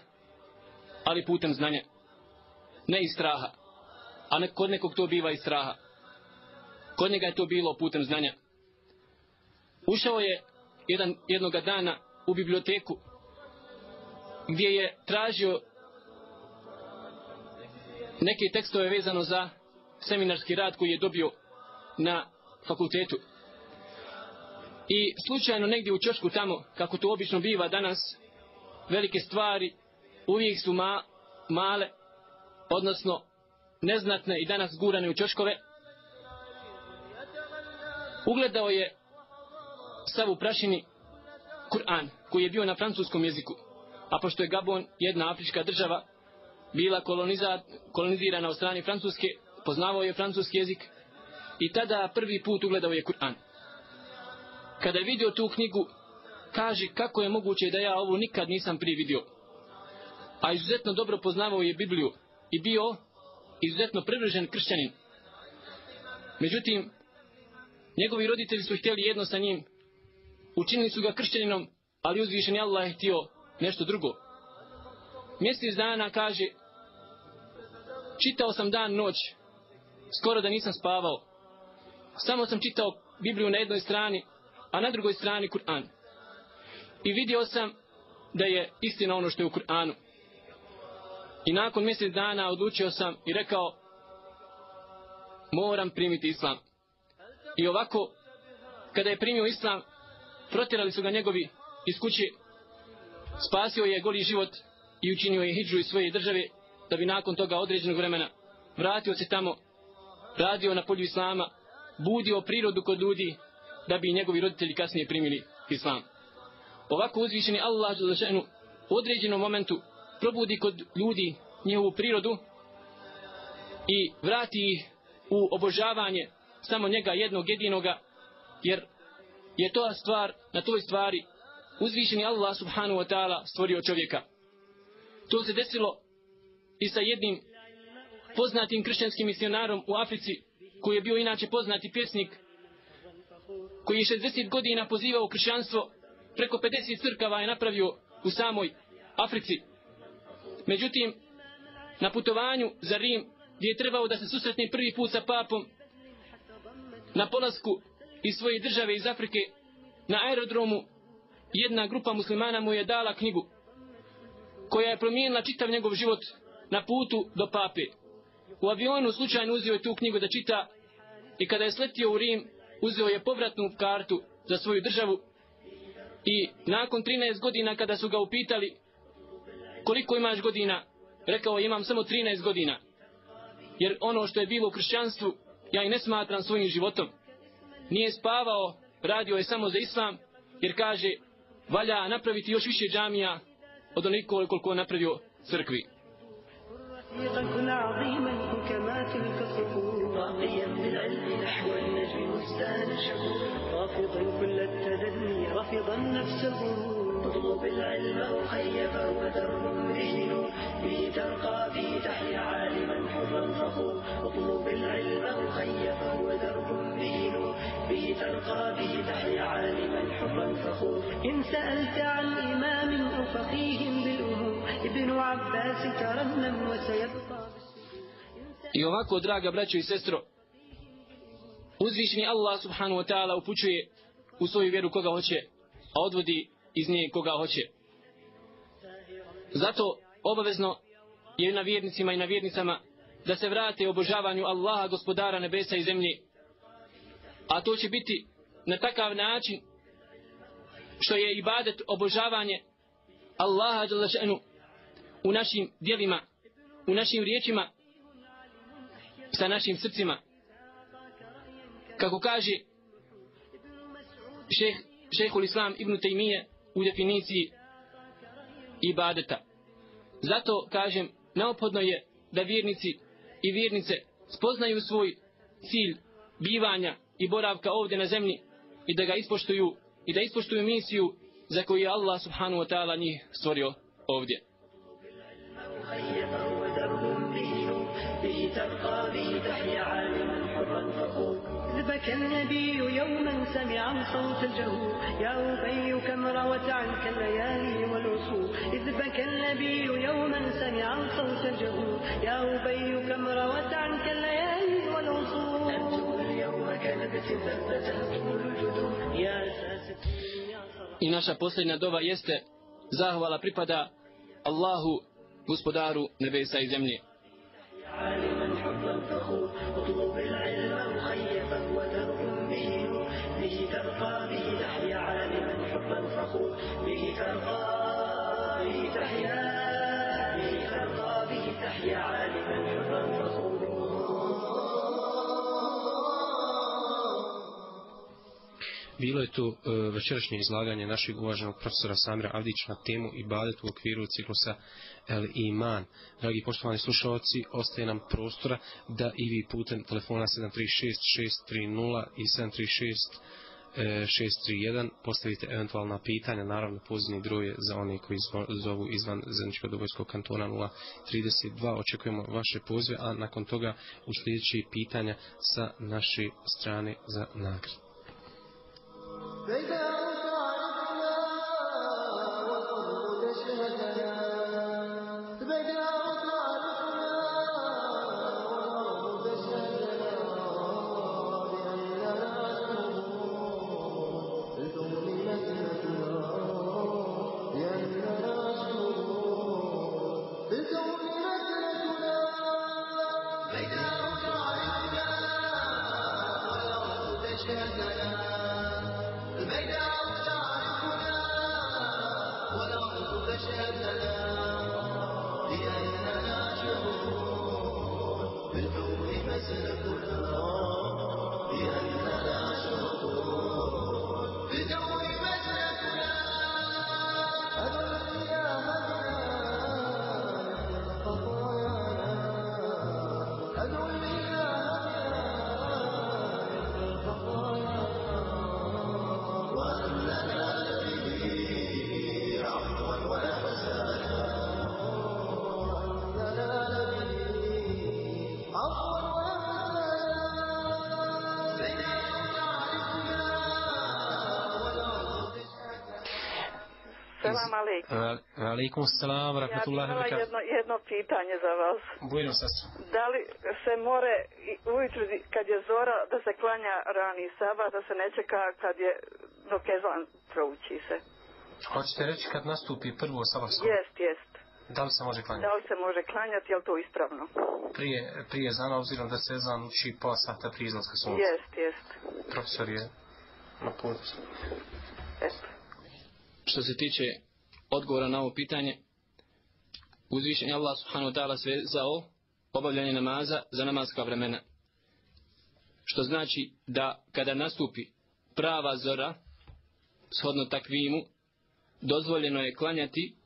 Speaker 6: ali putem znanja. Ne iz straha. A ne, kod nekog to biva iz straha. Kod njega je to bilo putem znanja. Ušao je jedan, jednoga dana u biblioteku gdje je tražio neke tekstove vezano za seminarski rad koji je dobio na fakultetu. I slučajno negdje u čošku tamo, kako to obično biva danas, velike stvari uvijek su ma, male, odnosno neznatne i danas gurane u čoškove, ugledao je sav u prašini Kur'an, koji je bio na francuskom jeziku. A pošto je Gabon jedna afrička država, bila kolonizirana od strane Francuske, poznavao je francuski jezik i tada prvi put ugledao je Kur'an. Kada je vidio tu knjigu, kaže kako je moguće da ja ovo nikad nisam prije vidio. A izuzetno dobro poznavao je Bibliju i bio izuzetno privržen kršćanin. Međutim, njegovi roditelji su htjeli jedno sa njim, učinili su ga kršćaninom, ali uzvišen Allah je htio nešto drugo. Mjesec dana kaže, čitao sam dan noć, skoro da nisam spavao. Samo sam čitao Bibliju na jednoj strani, a na drugoj strani Kur'an. I vidio sam da je istina ono što je u Kur'anu. I nakon mjesec dana odlučio sam i rekao, moram primiti islam. I ovako, kada je primio islam, protirali su ga njegovi iz kuće, spasio je goli život i učinio je hijđu iz svoje države, da bi nakon toga određenog vremena vratio se tamo, radio na polju islama, budio prirodu kod ljudi, da bi njegovi roditelji kasnije primili islam. Ovako uzvišeni Allah u određenom momentu probudi kod ljudi njihovu prirodu i vrati ih u obožavanje samo njega jednog jedinoga, jer je to stvar, na toj stvari uzvišeni Allah subhanahu wa ta'ala stvorio čovjeka. To se desilo i sa jednim poznatim kršćanskim misionarom u Africi, koji je bio inače poznati pjesnik, koji je 60 godina pozivao kršćanstvo, preko 50 crkava je napravio u samoj Africi. Međutim, na putovanju za Rim, gdje je trebao da se susretne prvi put sa papom, na polasku iz svoje države iz Afrike, na aerodromu, jedna grupa muslimana mu je dala knjigu, koja je promijenila čitav njegov život na putu do pape. U avionu slučajno uzeo je tu knjigu da čita i kada je sletio u Rim, uzeo je povratnu kartu za svoju državu i nakon 13 godina kada su ga upitali koliko imaš godina, rekao je imam samo 13 godina. Jer ono što je bilo u kršćanstvu, ja i ne smatram svojim životom. Nije spavao, radio je samo za islam, jer kaže, valja napraviti još više džamija od onoliko koliko je napravio crkvi. رافضا كل التدني رافضا نفس الغرور اطلب العلم أخي فهو درب مهين به ترقى به تحيا عالما حرا فخور. اطلب العلم أخي فهو درب مهين به ترقى به تحيا عالما حرا فخور. إن سألت عن إمام أو فقيه بالأمور ابن عباس ترنم وسيبقى I ovako, draga braćo i sestro, uzvišni Allah subhanahu wa ta'ala upućuje u svoju vjeru koga hoće, a odvodi iz nje koga hoće. Zato obavezno je na vjernicima i na vjernicama da se vrate obožavanju Allaha gospodara nebesa i zemlje. A to će biti na takav način što je ibadet obožavanje Allaha Đalešenu u našim dijelima, u našim riječima, sa našim srcima. Kako kaže šeh, šehul Islam ibn Taymiye u definiciji ibadeta. Zato kažem, neophodno je da vjernici i vjernice spoznaju svoj cilj bivanja i boravka ovdje na zemlji i da ga ispoštuju i da ispoštuju misiju za koju je Allah subhanahu wa ta'ala njih stvorio ovdje. فخور إذ بكى النبي يوما سمعا صوت الجهور يا أبي كم روت عنك الليالي والعصور إذ بكى النبي يوما سمعا صوت الجهور يا أبي كم روت عنك الليالي والعصور أنتم اليوم كنبت ثبت أنتم الجدور يا أساس I naša posljednja dova jeste zahvala pripada Allahu, gospodaru nebesa i zemlje.
Speaker 5: Bilo je to e, večerašnje izlaganje našeg uvaženog profesora Samira Avdić na temu i badet u okviru ciklusa El Iman. Dragi poštovani slušalci, ostaje nam prostora da i vi putem telefona 736-630 i 736 631 e, postavite eventualna pitanja, naravno pozivni broj je za one koji zovu izvan Zeničko dobojskog kantona 032. Očekujemo vaše pozive, a nakon toga uslijedeći pitanja sa naše strane za nagradu.
Speaker 7: They go.
Speaker 5: Alaikum salam,
Speaker 7: Ja
Speaker 5: rahmatullahi wa
Speaker 7: jedno, jedno pitanje za vas.
Speaker 5: Bujno sestro.
Speaker 7: Da li se more ujutru kad je zora da se klanja rani sabah, da se ne čeka kad je dok ezan prouči se?
Speaker 5: Hoćete reći kad nastupi prvo sabahsko?
Speaker 7: Jest, jest.
Speaker 5: Da li se može klanjati?
Speaker 7: Da li se može klanjati, je li to ispravno?
Speaker 5: Prije, prije zana, obzirom da se zan uči pola sata prije izlaska sunca.
Speaker 7: Jest, jest.
Speaker 5: Profesor je na putu.
Speaker 7: Eto.
Speaker 6: što se tiče odgovora na ovo pitanje, uzvišen je Allah subhanahu wa ta'ala sve svezao obavljanje namaza za namazka vremena. Što znači da kada nastupi prava zora, shodno takvimu, dozvoljeno je klanjati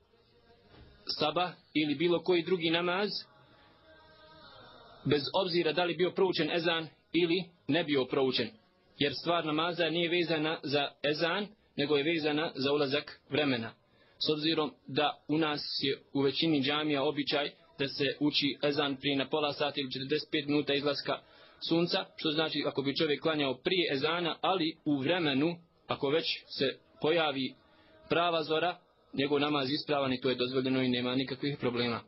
Speaker 6: sabah ili bilo koji drugi namaz, bez obzira da li bio proučen ezan ili ne bio proučen. Jer stvar namaza nije vezana za ezan, nego je vezana za ulazak vremena. S obzirom da u nas je u većini džamija običaj da se uči ezan prije na pola sata ili 45 minuta izlaska sunca, što znači ako bi čovjek klanjao prije ezana, ali u vremenu, ako već se pojavi prava zora, njegov namaz ispravan i to je dozvoljeno i nema nikakvih problema.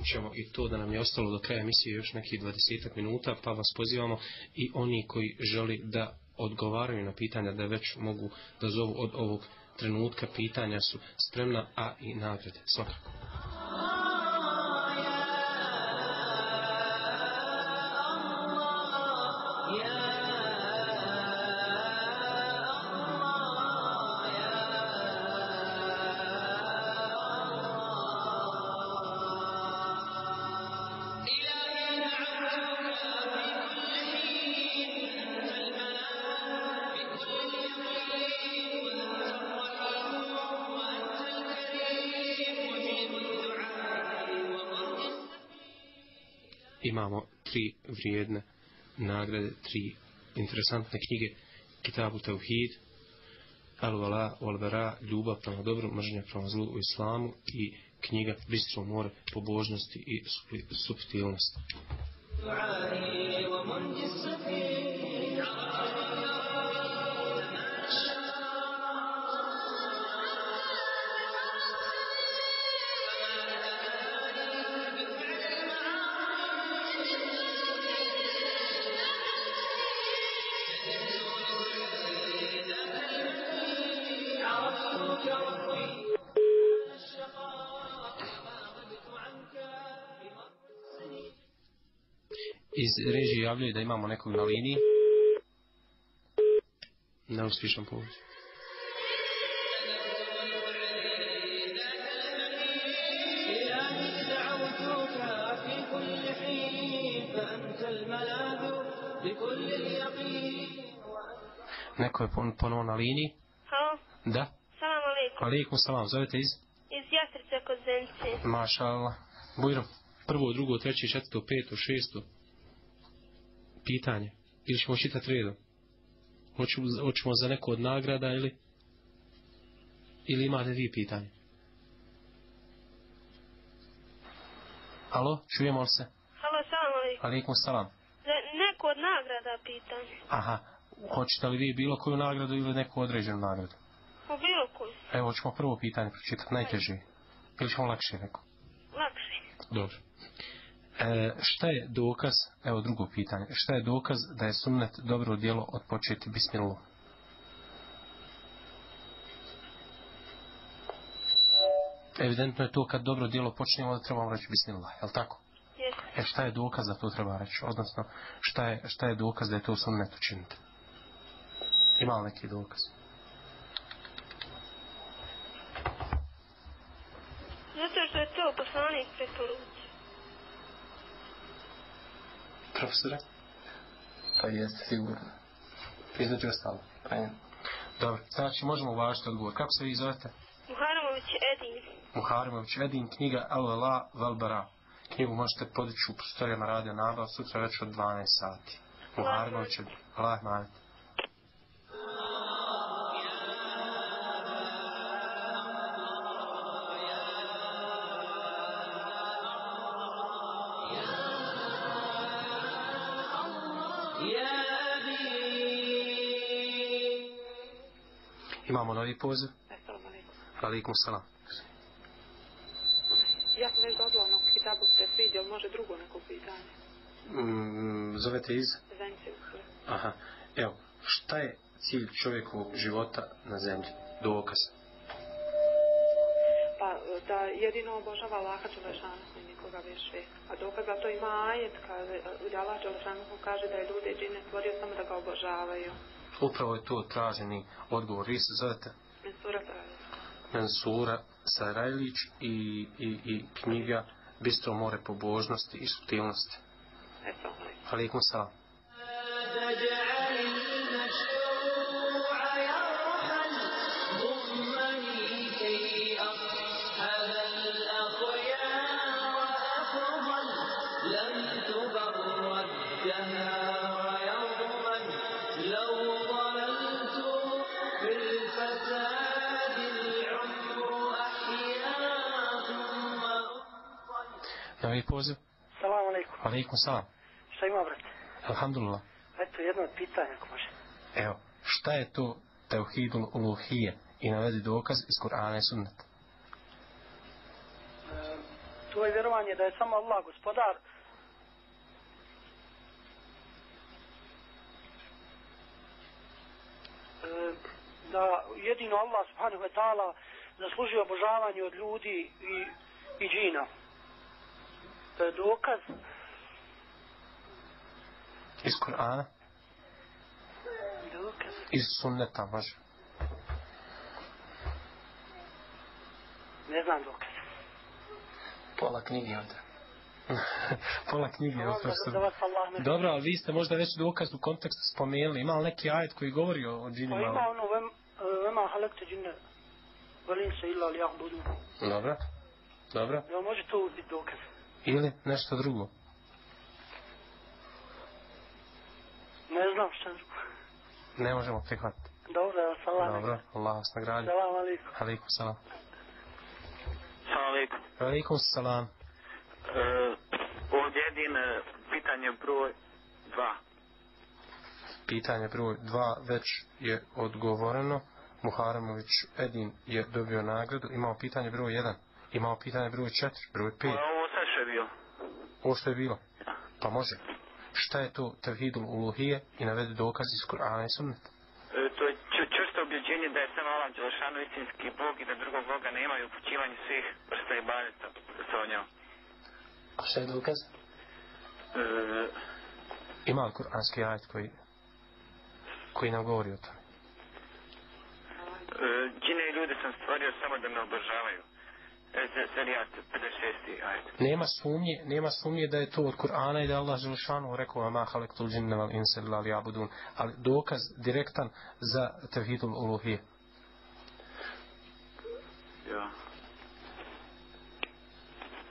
Speaker 5: Spomenut ćemo i to da nam je ostalo do kraja emisije još nekih 20 minuta, pa vas pozivamo i oni koji želi da odgovaraju na pitanja, da već mogu da zovu od ovog trenutka, pitanja su spremna, a i nagrade. Svakako. Imamo tri vrijedne nagrade, tri interesantne knjige. Kitabu Tauhid, Al-Vala, Al-Bara, ljubav prema dobru, mržnja prema zlu u islamu i knjiga Bistro more, pobožnosti i sup- iz režije javljaju da imamo nekog na liniji.
Speaker 1: Na uspišam povijek.
Speaker 5: Neko je pon ponovo na liniji.
Speaker 8: Halo?
Speaker 5: Da.
Speaker 8: Salam alaikum.
Speaker 5: Alaikum salam, zovete iz?
Speaker 8: Iz Jastrice kod Zemci.
Speaker 5: Maša Allah. Bujro, prvo, drugo, treće, četvrto, peto, šesto. Pitanje. Ili ćemo čitati redom? Hoćemo, hoćemo za neko od nagrada ili? Ili imate vi pitanje? Alo, čujemo li se?
Speaker 8: Halo, salam alaikum.
Speaker 5: Alaikum salam.
Speaker 8: Za neko od nagrada pitanje.
Speaker 5: Aha, hoćete li vi bilo koju nagradu ili neku određenu nagradu?
Speaker 8: U bilo koju.
Speaker 5: Evo, ćemo prvo pitanje pročitati, najteže. Ili ćemo lakše neko?
Speaker 8: Lakše.
Speaker 5: Dobro. E, šta je dokaz, evo drugo pitanje, šta je dokaz da je sunnet dobro djelo od početi bismillah? Evidentno je to kad dobro djelo počnemo da trebamo reći bismillah, je li tako?
Speaker 8: Jeste.
Speaker 5: E šta je dokaz da to treba reći? Odnosno, šta je, šta je dokaz da je to sunnet učiniti? Ima li neki dokaz?
Speaker 8: Zato što je to poslanik preporučio.
Speaker 5: Profesore?
Speaker 9: Pa jeste sigurno.
Speaker 5: Između ostalo.
Speaker 9: Pa je.
Speaker 5: Dobro, znači možemo uvažiti odgovor. Kako se vi zovete?
Speaker 8: Muharamović Edin.
Speaker 5: Muharimović Edin, knjiga Al-Vala Valbara. Knjigu možete podići u prostorijama radio nabav sutra već od 12 sati. Muharimović Edin. Allah manet. Novi poziv.
Speaker 10: Alaikum
Speaker 5: salam.
Speaker 10: Ja sam već dobila onog kitabu se sviđa, ali može drugo neko pitanje.
Speaker 5: Mm, zovete iz?
Speaker 10: Uspore.
Speaker 5: Aha. Evo, šta je cilj čovjekovog života na zemlji? Dokaz.
Speaker 10: Pa da jedino obožava Allaha Đelešanu i nikoga više. A dokaz za to ima ajet, kaže, gdje Allah Đelešanu kaže da je ljude i džine stvorio samo da ga obožavaju.
Speaker 5: Upravo je to traženi odgovor. Vi se zovete
Speaker 10: Mensura
Speaker 5: Sarajlić i, i, i knjiga Bistro more pobožnosti i subtilnosti.
Speaker 10: Alaikum
Speaker 5: salam. Novi poziv?
Speaker 11: Salam alaikum.
Speaker 5: Alaikum salam.
Speaker 11: Šta ima, brate?
Speaker 5: Alhamdulillah.
Speaker 11: Eto, jedno od pitanja, ako može.
Speaker 5: Evo, šta je to tevhidul uluhije i navedi dokaz iz Kur'ana i sunneta?
Speaker 11: E, to je vjerovanje da je samo Allah gospodar. E, da jedino Allah subhanahu wa ta'ala zaslužuje obožavanje od ljudi i, i džina. To je dokaz.
Speaker 5: Iz Kur'ana?
Speaker 11: Dokaz.
Speaker 5: Iz sunneta, može.
Speaker 11: Ne znam dokaz.
Speaker 9: Pola knjige onda.
Speaker 5: Pola knjige, profesor.
Speaker 11: da vas Allah ne...
Speaker 5: Dobro, ali vi ste možda već dokaz u kontekstu spomenuli. Ima li neki ajet koji govori o, o
Speaker 11: Pa
Speaker 5: džinima?
Speaker 11: ima ono, vem, vema halakte džine, velim se illa li jahbudu.
Speaker 5: Dobro. Dobro.
Speaker 11: Jel može to biti dokaz?
Speaker 5: ili nešto drugo?
Speaker 11: Ne znam šta.
Speaker 5: Ne možemo prihvatiti.
Speaker 11: Dobro, ja.
Speaker 5: Dobro, Allah vas nagrađa.
Speaker 11: Salam alaikum.
Speaker 5: Alaikum salam.
Speaker 12: Salam alaikum.
Speaker 5: Alaikum salam.
Speaker 12: E, od jedine pitanje broj 2.
Speaker 5: Pitanje broj 2 već je odgovoreno. Muharamović Edin je dobio nagradu. Imao pitanje broj jedan. Imao pitanje broj 4, broj
Speaker 12: 5. Ovo što je bilo?
Speaker 5: Pa može. Šta je to tevhidul uluhije i navede dokaz iz Kur'ana i sunneta?
Speaker 12: E, to je ču, čvrsto objeđenje da je samo Allah Đelešanu istinski Bog i da drugog Boga nema i upućivanje svih vrsta i bareta sa njom.
Speaker 9: A šta je dokaz?
Speaker 12: E,
Speaker 5: Ima li kur'anski ajet koji, koji nam govori o tome?
Speaker 12: e, džine i ljude sam stvorio samo da me obožavaju.
Speaker 5: Nema sumnje, nema sumnje da je to od Kur'ana i da Allah Želšanu rekao ma halektul džinne val insa illa liya'budun. Ali dokaz direktan za tevhidul uluhije.
Speaker 12: Ja.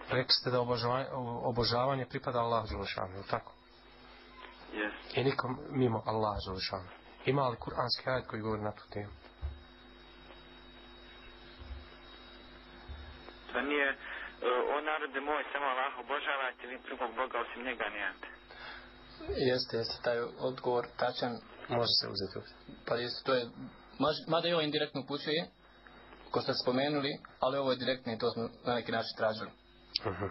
Speaker 5: Rekli ste da obožavanje, obožavanje pripada Allah Želšanu, je tako?
Speaker 12: Yes.
Speaker 5: I nikom mimo Allah Želšanu. Ima li kur'anski ajet koji govori na tu temu?
Speaker 12: Pa nije, e, o narode moj, samo Allah obožavate ili drugog Boga osim njega nijete.
Speaker 9: Jeste, jeste, taj odgovor tačan.
Speaker 5: Može se uzeti.
Speaker 9: Pa jeste, to je, mada i ovo indirektno upućuje, ko ste spomenuli, ali ovo je direktno i to smo na neki način tražili.
Speaker 5: Mhm.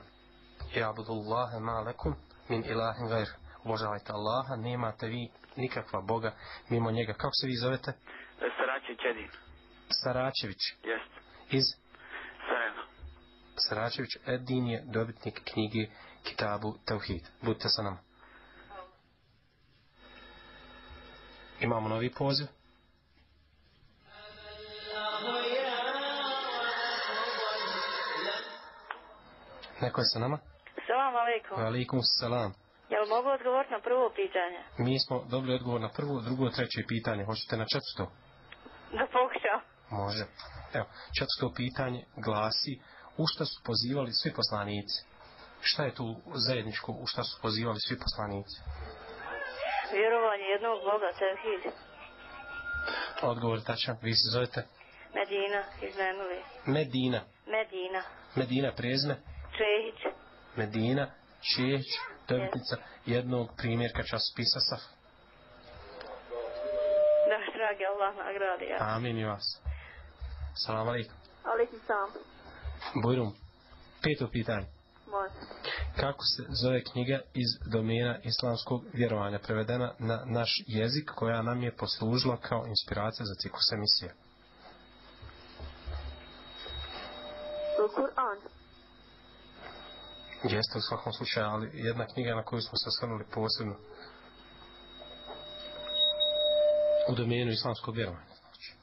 Speaker 5: Ja budu Allahe ma lekum min ilahin gajr. Obožavajte Allaha, nemate vi nikakva Boga mimo njega. Kako se vi zovete?
Speaker 12: E, Sarači Čedin.
Speaker 5: Saračević.
Speaker 12: Jest.
Speaker 5: Iz. Saračević Edin je dobitnik knjige Kitabu Tauhid. Budite sa nama. Imamo novi poziv. Neko je sa nama?
Speaker 13: Salam alaikum.
Speaker 5: Alaikum salam.
Speaker 13: Jel mogu odgovoriti na prvo pitanje?
Speaker 5: Mi smo dobili odgovor na prvo, drugo, treće pitanje. Hoćete na četvrto?
Speaker 13: Da pokušam.
Speaker 5: Može. Evo, četvrto pitanje glasi u šta su pozivali svi poslanici? Šta je tu zajedničko u šta su pozivali svi poslanici?
Speaker 13: Vjerovanje jednog Boga, Tevhid.
Speaker 5: Odgovor tačan, vi se zovete
Speaker 13: Medina, izmenuli.
Speaker 5: Medina.
Speaker 13: Medina.
Speaker 5: Medina prezme,
Speaker 13: Čehić.
Speaker 5: Medina, Čeć, dobitnica jednog primjerka časopisa Saf.
Speaker 13: Da, dragi Allah nagradi. Ja.
Speaker 5: Amin i vas. Salam alaikum.
Speaker 13: Alaikum salam.
Speaker 5: Bujrum, peto pitanje.
Speaker 13: Može.
Speaker 5: Kako se zove knjiga iz domena islamskog vjerovanja prevedena na naš jezik koja nam je poslužila kao inspiracija za ciklus emisije?
Speaker 13: Kur'an.
Speaker 5: Jeste u svakom slučaju, ali jedna knjiga na koju smo se osvrnuli posebno u domenu islamskog vjerovanja. Znači.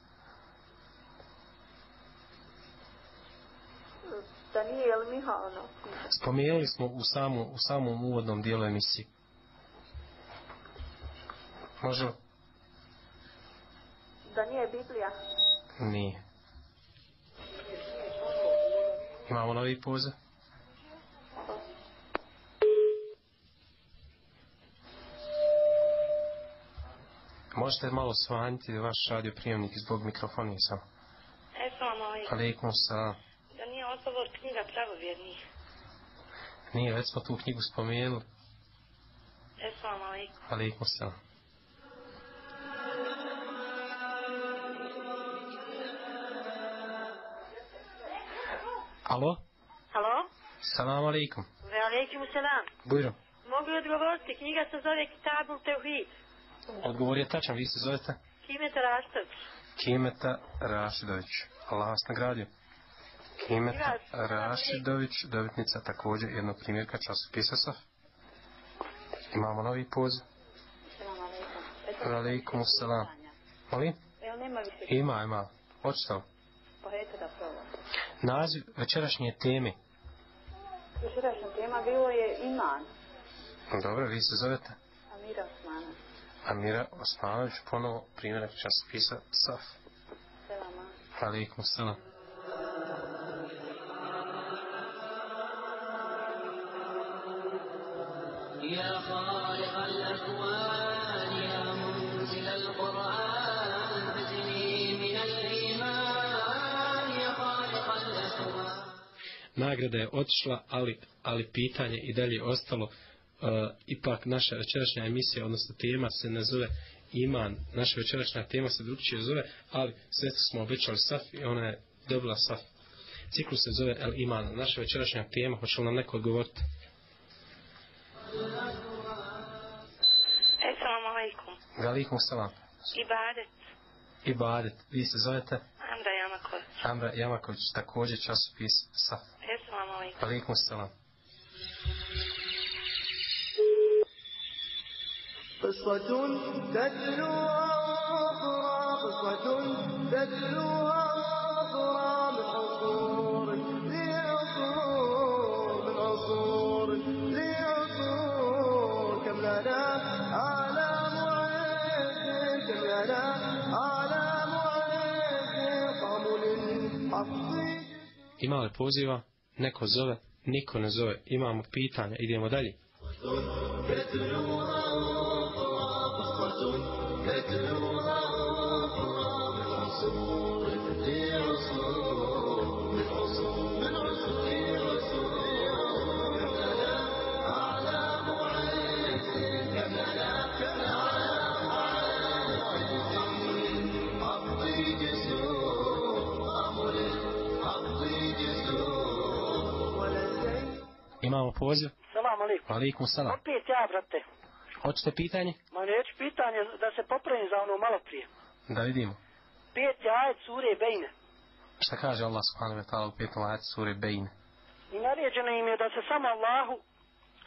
Speaker 13: Da nije El Mihalno.
Speaker 5: Spomenuli smo u, samu, u samom uvodnom dijelu emisije. Može?
Speaker 13: Da nije Biblija.
Speaker 5: Nije. Imamo novi poziv? Možete malo svanjiti vaš radio prijemnik zbog mikrofona samo.
Speaker 13: Esalamu alaikum.
Speaker 5: Aleikum salam.
Speaker 13: Odgovor knjiga pravovjernih.
Speaker 5: Nije, već smo tu knjigu spomenuli.
Speaker 13: Esalamu alaikum.
Speaker 5: Aleikum salam. Alo?
Speaker 13: Halo?
Speaker 5: Salam alaikum.
Speaker 13: Ve alaikum selam.
Speaker 5: Bujro.
Speaker 13: Mogu li odgovoriti? Knjiga se zove Kitabul Tevhid.
Speaker 5: Odgovor je tačan, vi se zovete?
Speaker 13: Kime te rastav?
Speaker 5: Kimeta Rašidović. Allah vas nagradio. Kimeta Rašidović, dobitnica također jednog primjerka časopisa Saf. Imamo novi poziv. Alaikum salam. Molim? Ima, ima. Očitao.
Speaker 13: Pa eto da probam.
Speaker 5: Naziv večerašnje teme.
Speaker 13: Jučerašnja tema bilo je iman.
Speaker 5: Dobro, vi se zovete?
Speaker 13: Amira Osmana.
Speaker 5: Amira Osmanović, ponovo primjerak časopisa Saf.
Speaker 13: Selama.
Speaker 5: Alaikum salam.
Speaker 7: Nagrada je otišla, ali, ali pitanje i dalje ostalo. Uh, ipak naša večerašnja emisija, odnosno tema se ne zove iman, naša večerašnja tema se drugčije zove, ali sve smo obećali saf i ona je dobila saf. Ciklus se zove El Iman. Naša večerašnja tema, hoće li nam neko odgovoriti?
Speaker 8: Assalamu alaikum.
Speaker 7: Galikum salam.
Speaker 8: Ibadet.
Speaker 7: Ibadet. Vi se zovete?
Speaker 8: Amra Jamaković.
Speaker 7: Amra Jamaković, također časopis Saf.
Speaker 8: Assalamu alaikum.
Speaker 7: Galikum salam.
Speaker 14: قصة تتلوها أخرى قصة تتلوها أخرى من عصور لعصور من عصور لعصور كم لنا أعلام وعز كم لنا أعلام وعز قاموا للحق
Speaker 7: Ima li poziva? neko zove, niko ne zove, imamo pitanja, idemo dalje.
Speaker 14: Thank
Speaker 7: you. poziv.
Speaker 11: Salam alaikum.
Speaker 7: Alaikum salam.
Speaker 11: Opet ja, brate.
Speaker 7: Hoćete pitanje?
Speaker 11: Ma neću pitanje da se popravim za ono malo prije.
Speaker 7: Da vidimo.
Speaker 11: Pet jaje cure bejne.
Speaker 7: Šta kaže Allah subhanahu wa ta'ala u petom ajet cure bejne?
Speaker 11: I naređeno im je da se samo Allahu,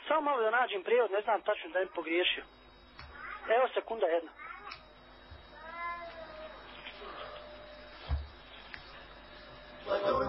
Speaker 11: samo malo da nađem prijevod, ne znam tačno da im pogriješio. Evo sekunda jedna.
Speaker 7: Hvala.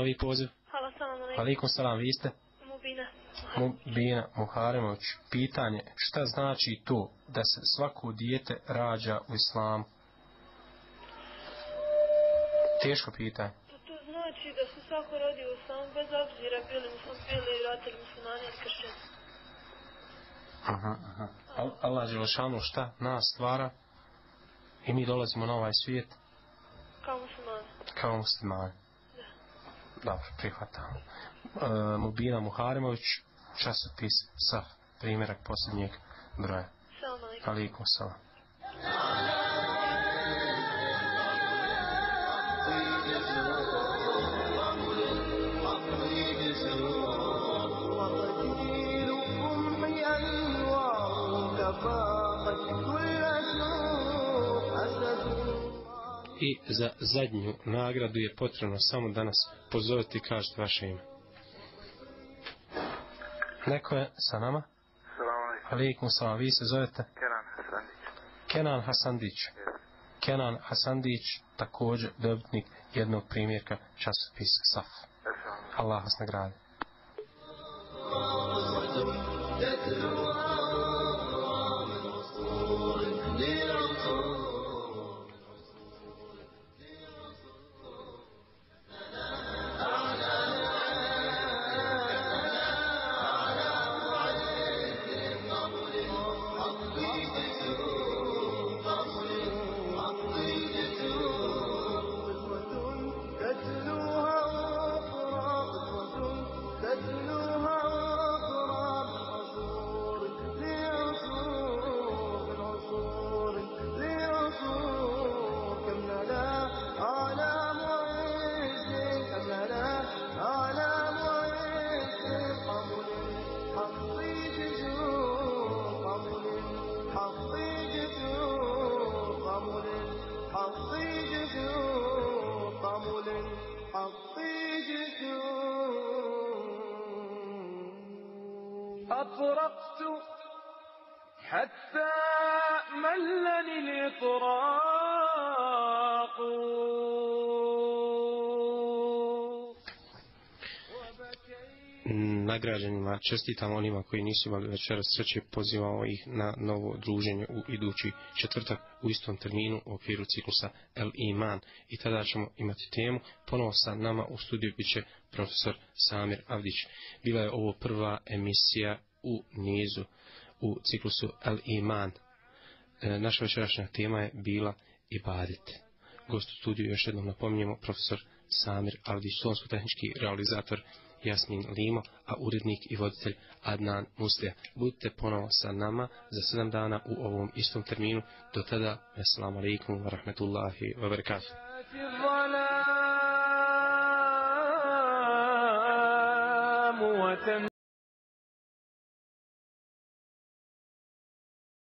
Speaker 7: Novi poziv.
Speaker 8: Halo, salam alaikum.
Speaker 7: Alaikum salam, vi ste?
Speaker 8: Mubina.
Speaker 7: Mubina Muharemović. Pitanje, šta znači to da se svako dijete rađa u islamu? Teško pitanje.
Speaker 8: To, to znači da se svako rodi u islamu bez obzira bili muslim, bili roditelji muslimani ili kršćani.
Speaker 7: Aha, aha. Al- Allah Želešanu šta nas stvara i mi dolazimo na ovaj svijet
Speaker 8: Kao muslimani.
Speaker 7: kao muslimani. Dobro, prihvatam. E, Mubina Muharemović, časopis sa primjerak posljednjeg broja.
Speaker 8: Salam alaikum.
Speaker 7: Alikum salam. I za zadnju nagradu je potrebno samo da nas pozovete i kažete vaše ime. Neko je sa nama?
Speaker 12: Salam alaikum.
Speaker 7: Alikum salam, vi se zovete?
Speaker 12: Kenan Hasandić.
Speaker 7: Kenan Hasandić. Kenan Hasandić, također dobitnik jednog primjerka časopisa SAF. Allah vas nagradi.
Speaker 5: Građanima, čestitam onima koji nisu imali večeras sreće, pozivamo ih na novo druženje u idući četvrtak u istom terminu u okviru ciklusa El Iman i tada ćemo imati temu. Ponovo sa nama u studiju bit će profesor Samir Avdić. Bila je ovo prva emisija u nizu u ciklusu El Iman. E, naša večerašnja tema je bila Ibadet. Gost u studiju još jednom napominjemo profesor Samir Avdić, tonsko-tehnički realizator Jasmin Limo, a urednik i voditelj Adnan Muslija. Budite ponovo sa nama za sedam dana u ovom istom terminu. Do tada, assalamu alaikum wa rahmetullahi wa barakatuh.
Speaker 3: وتم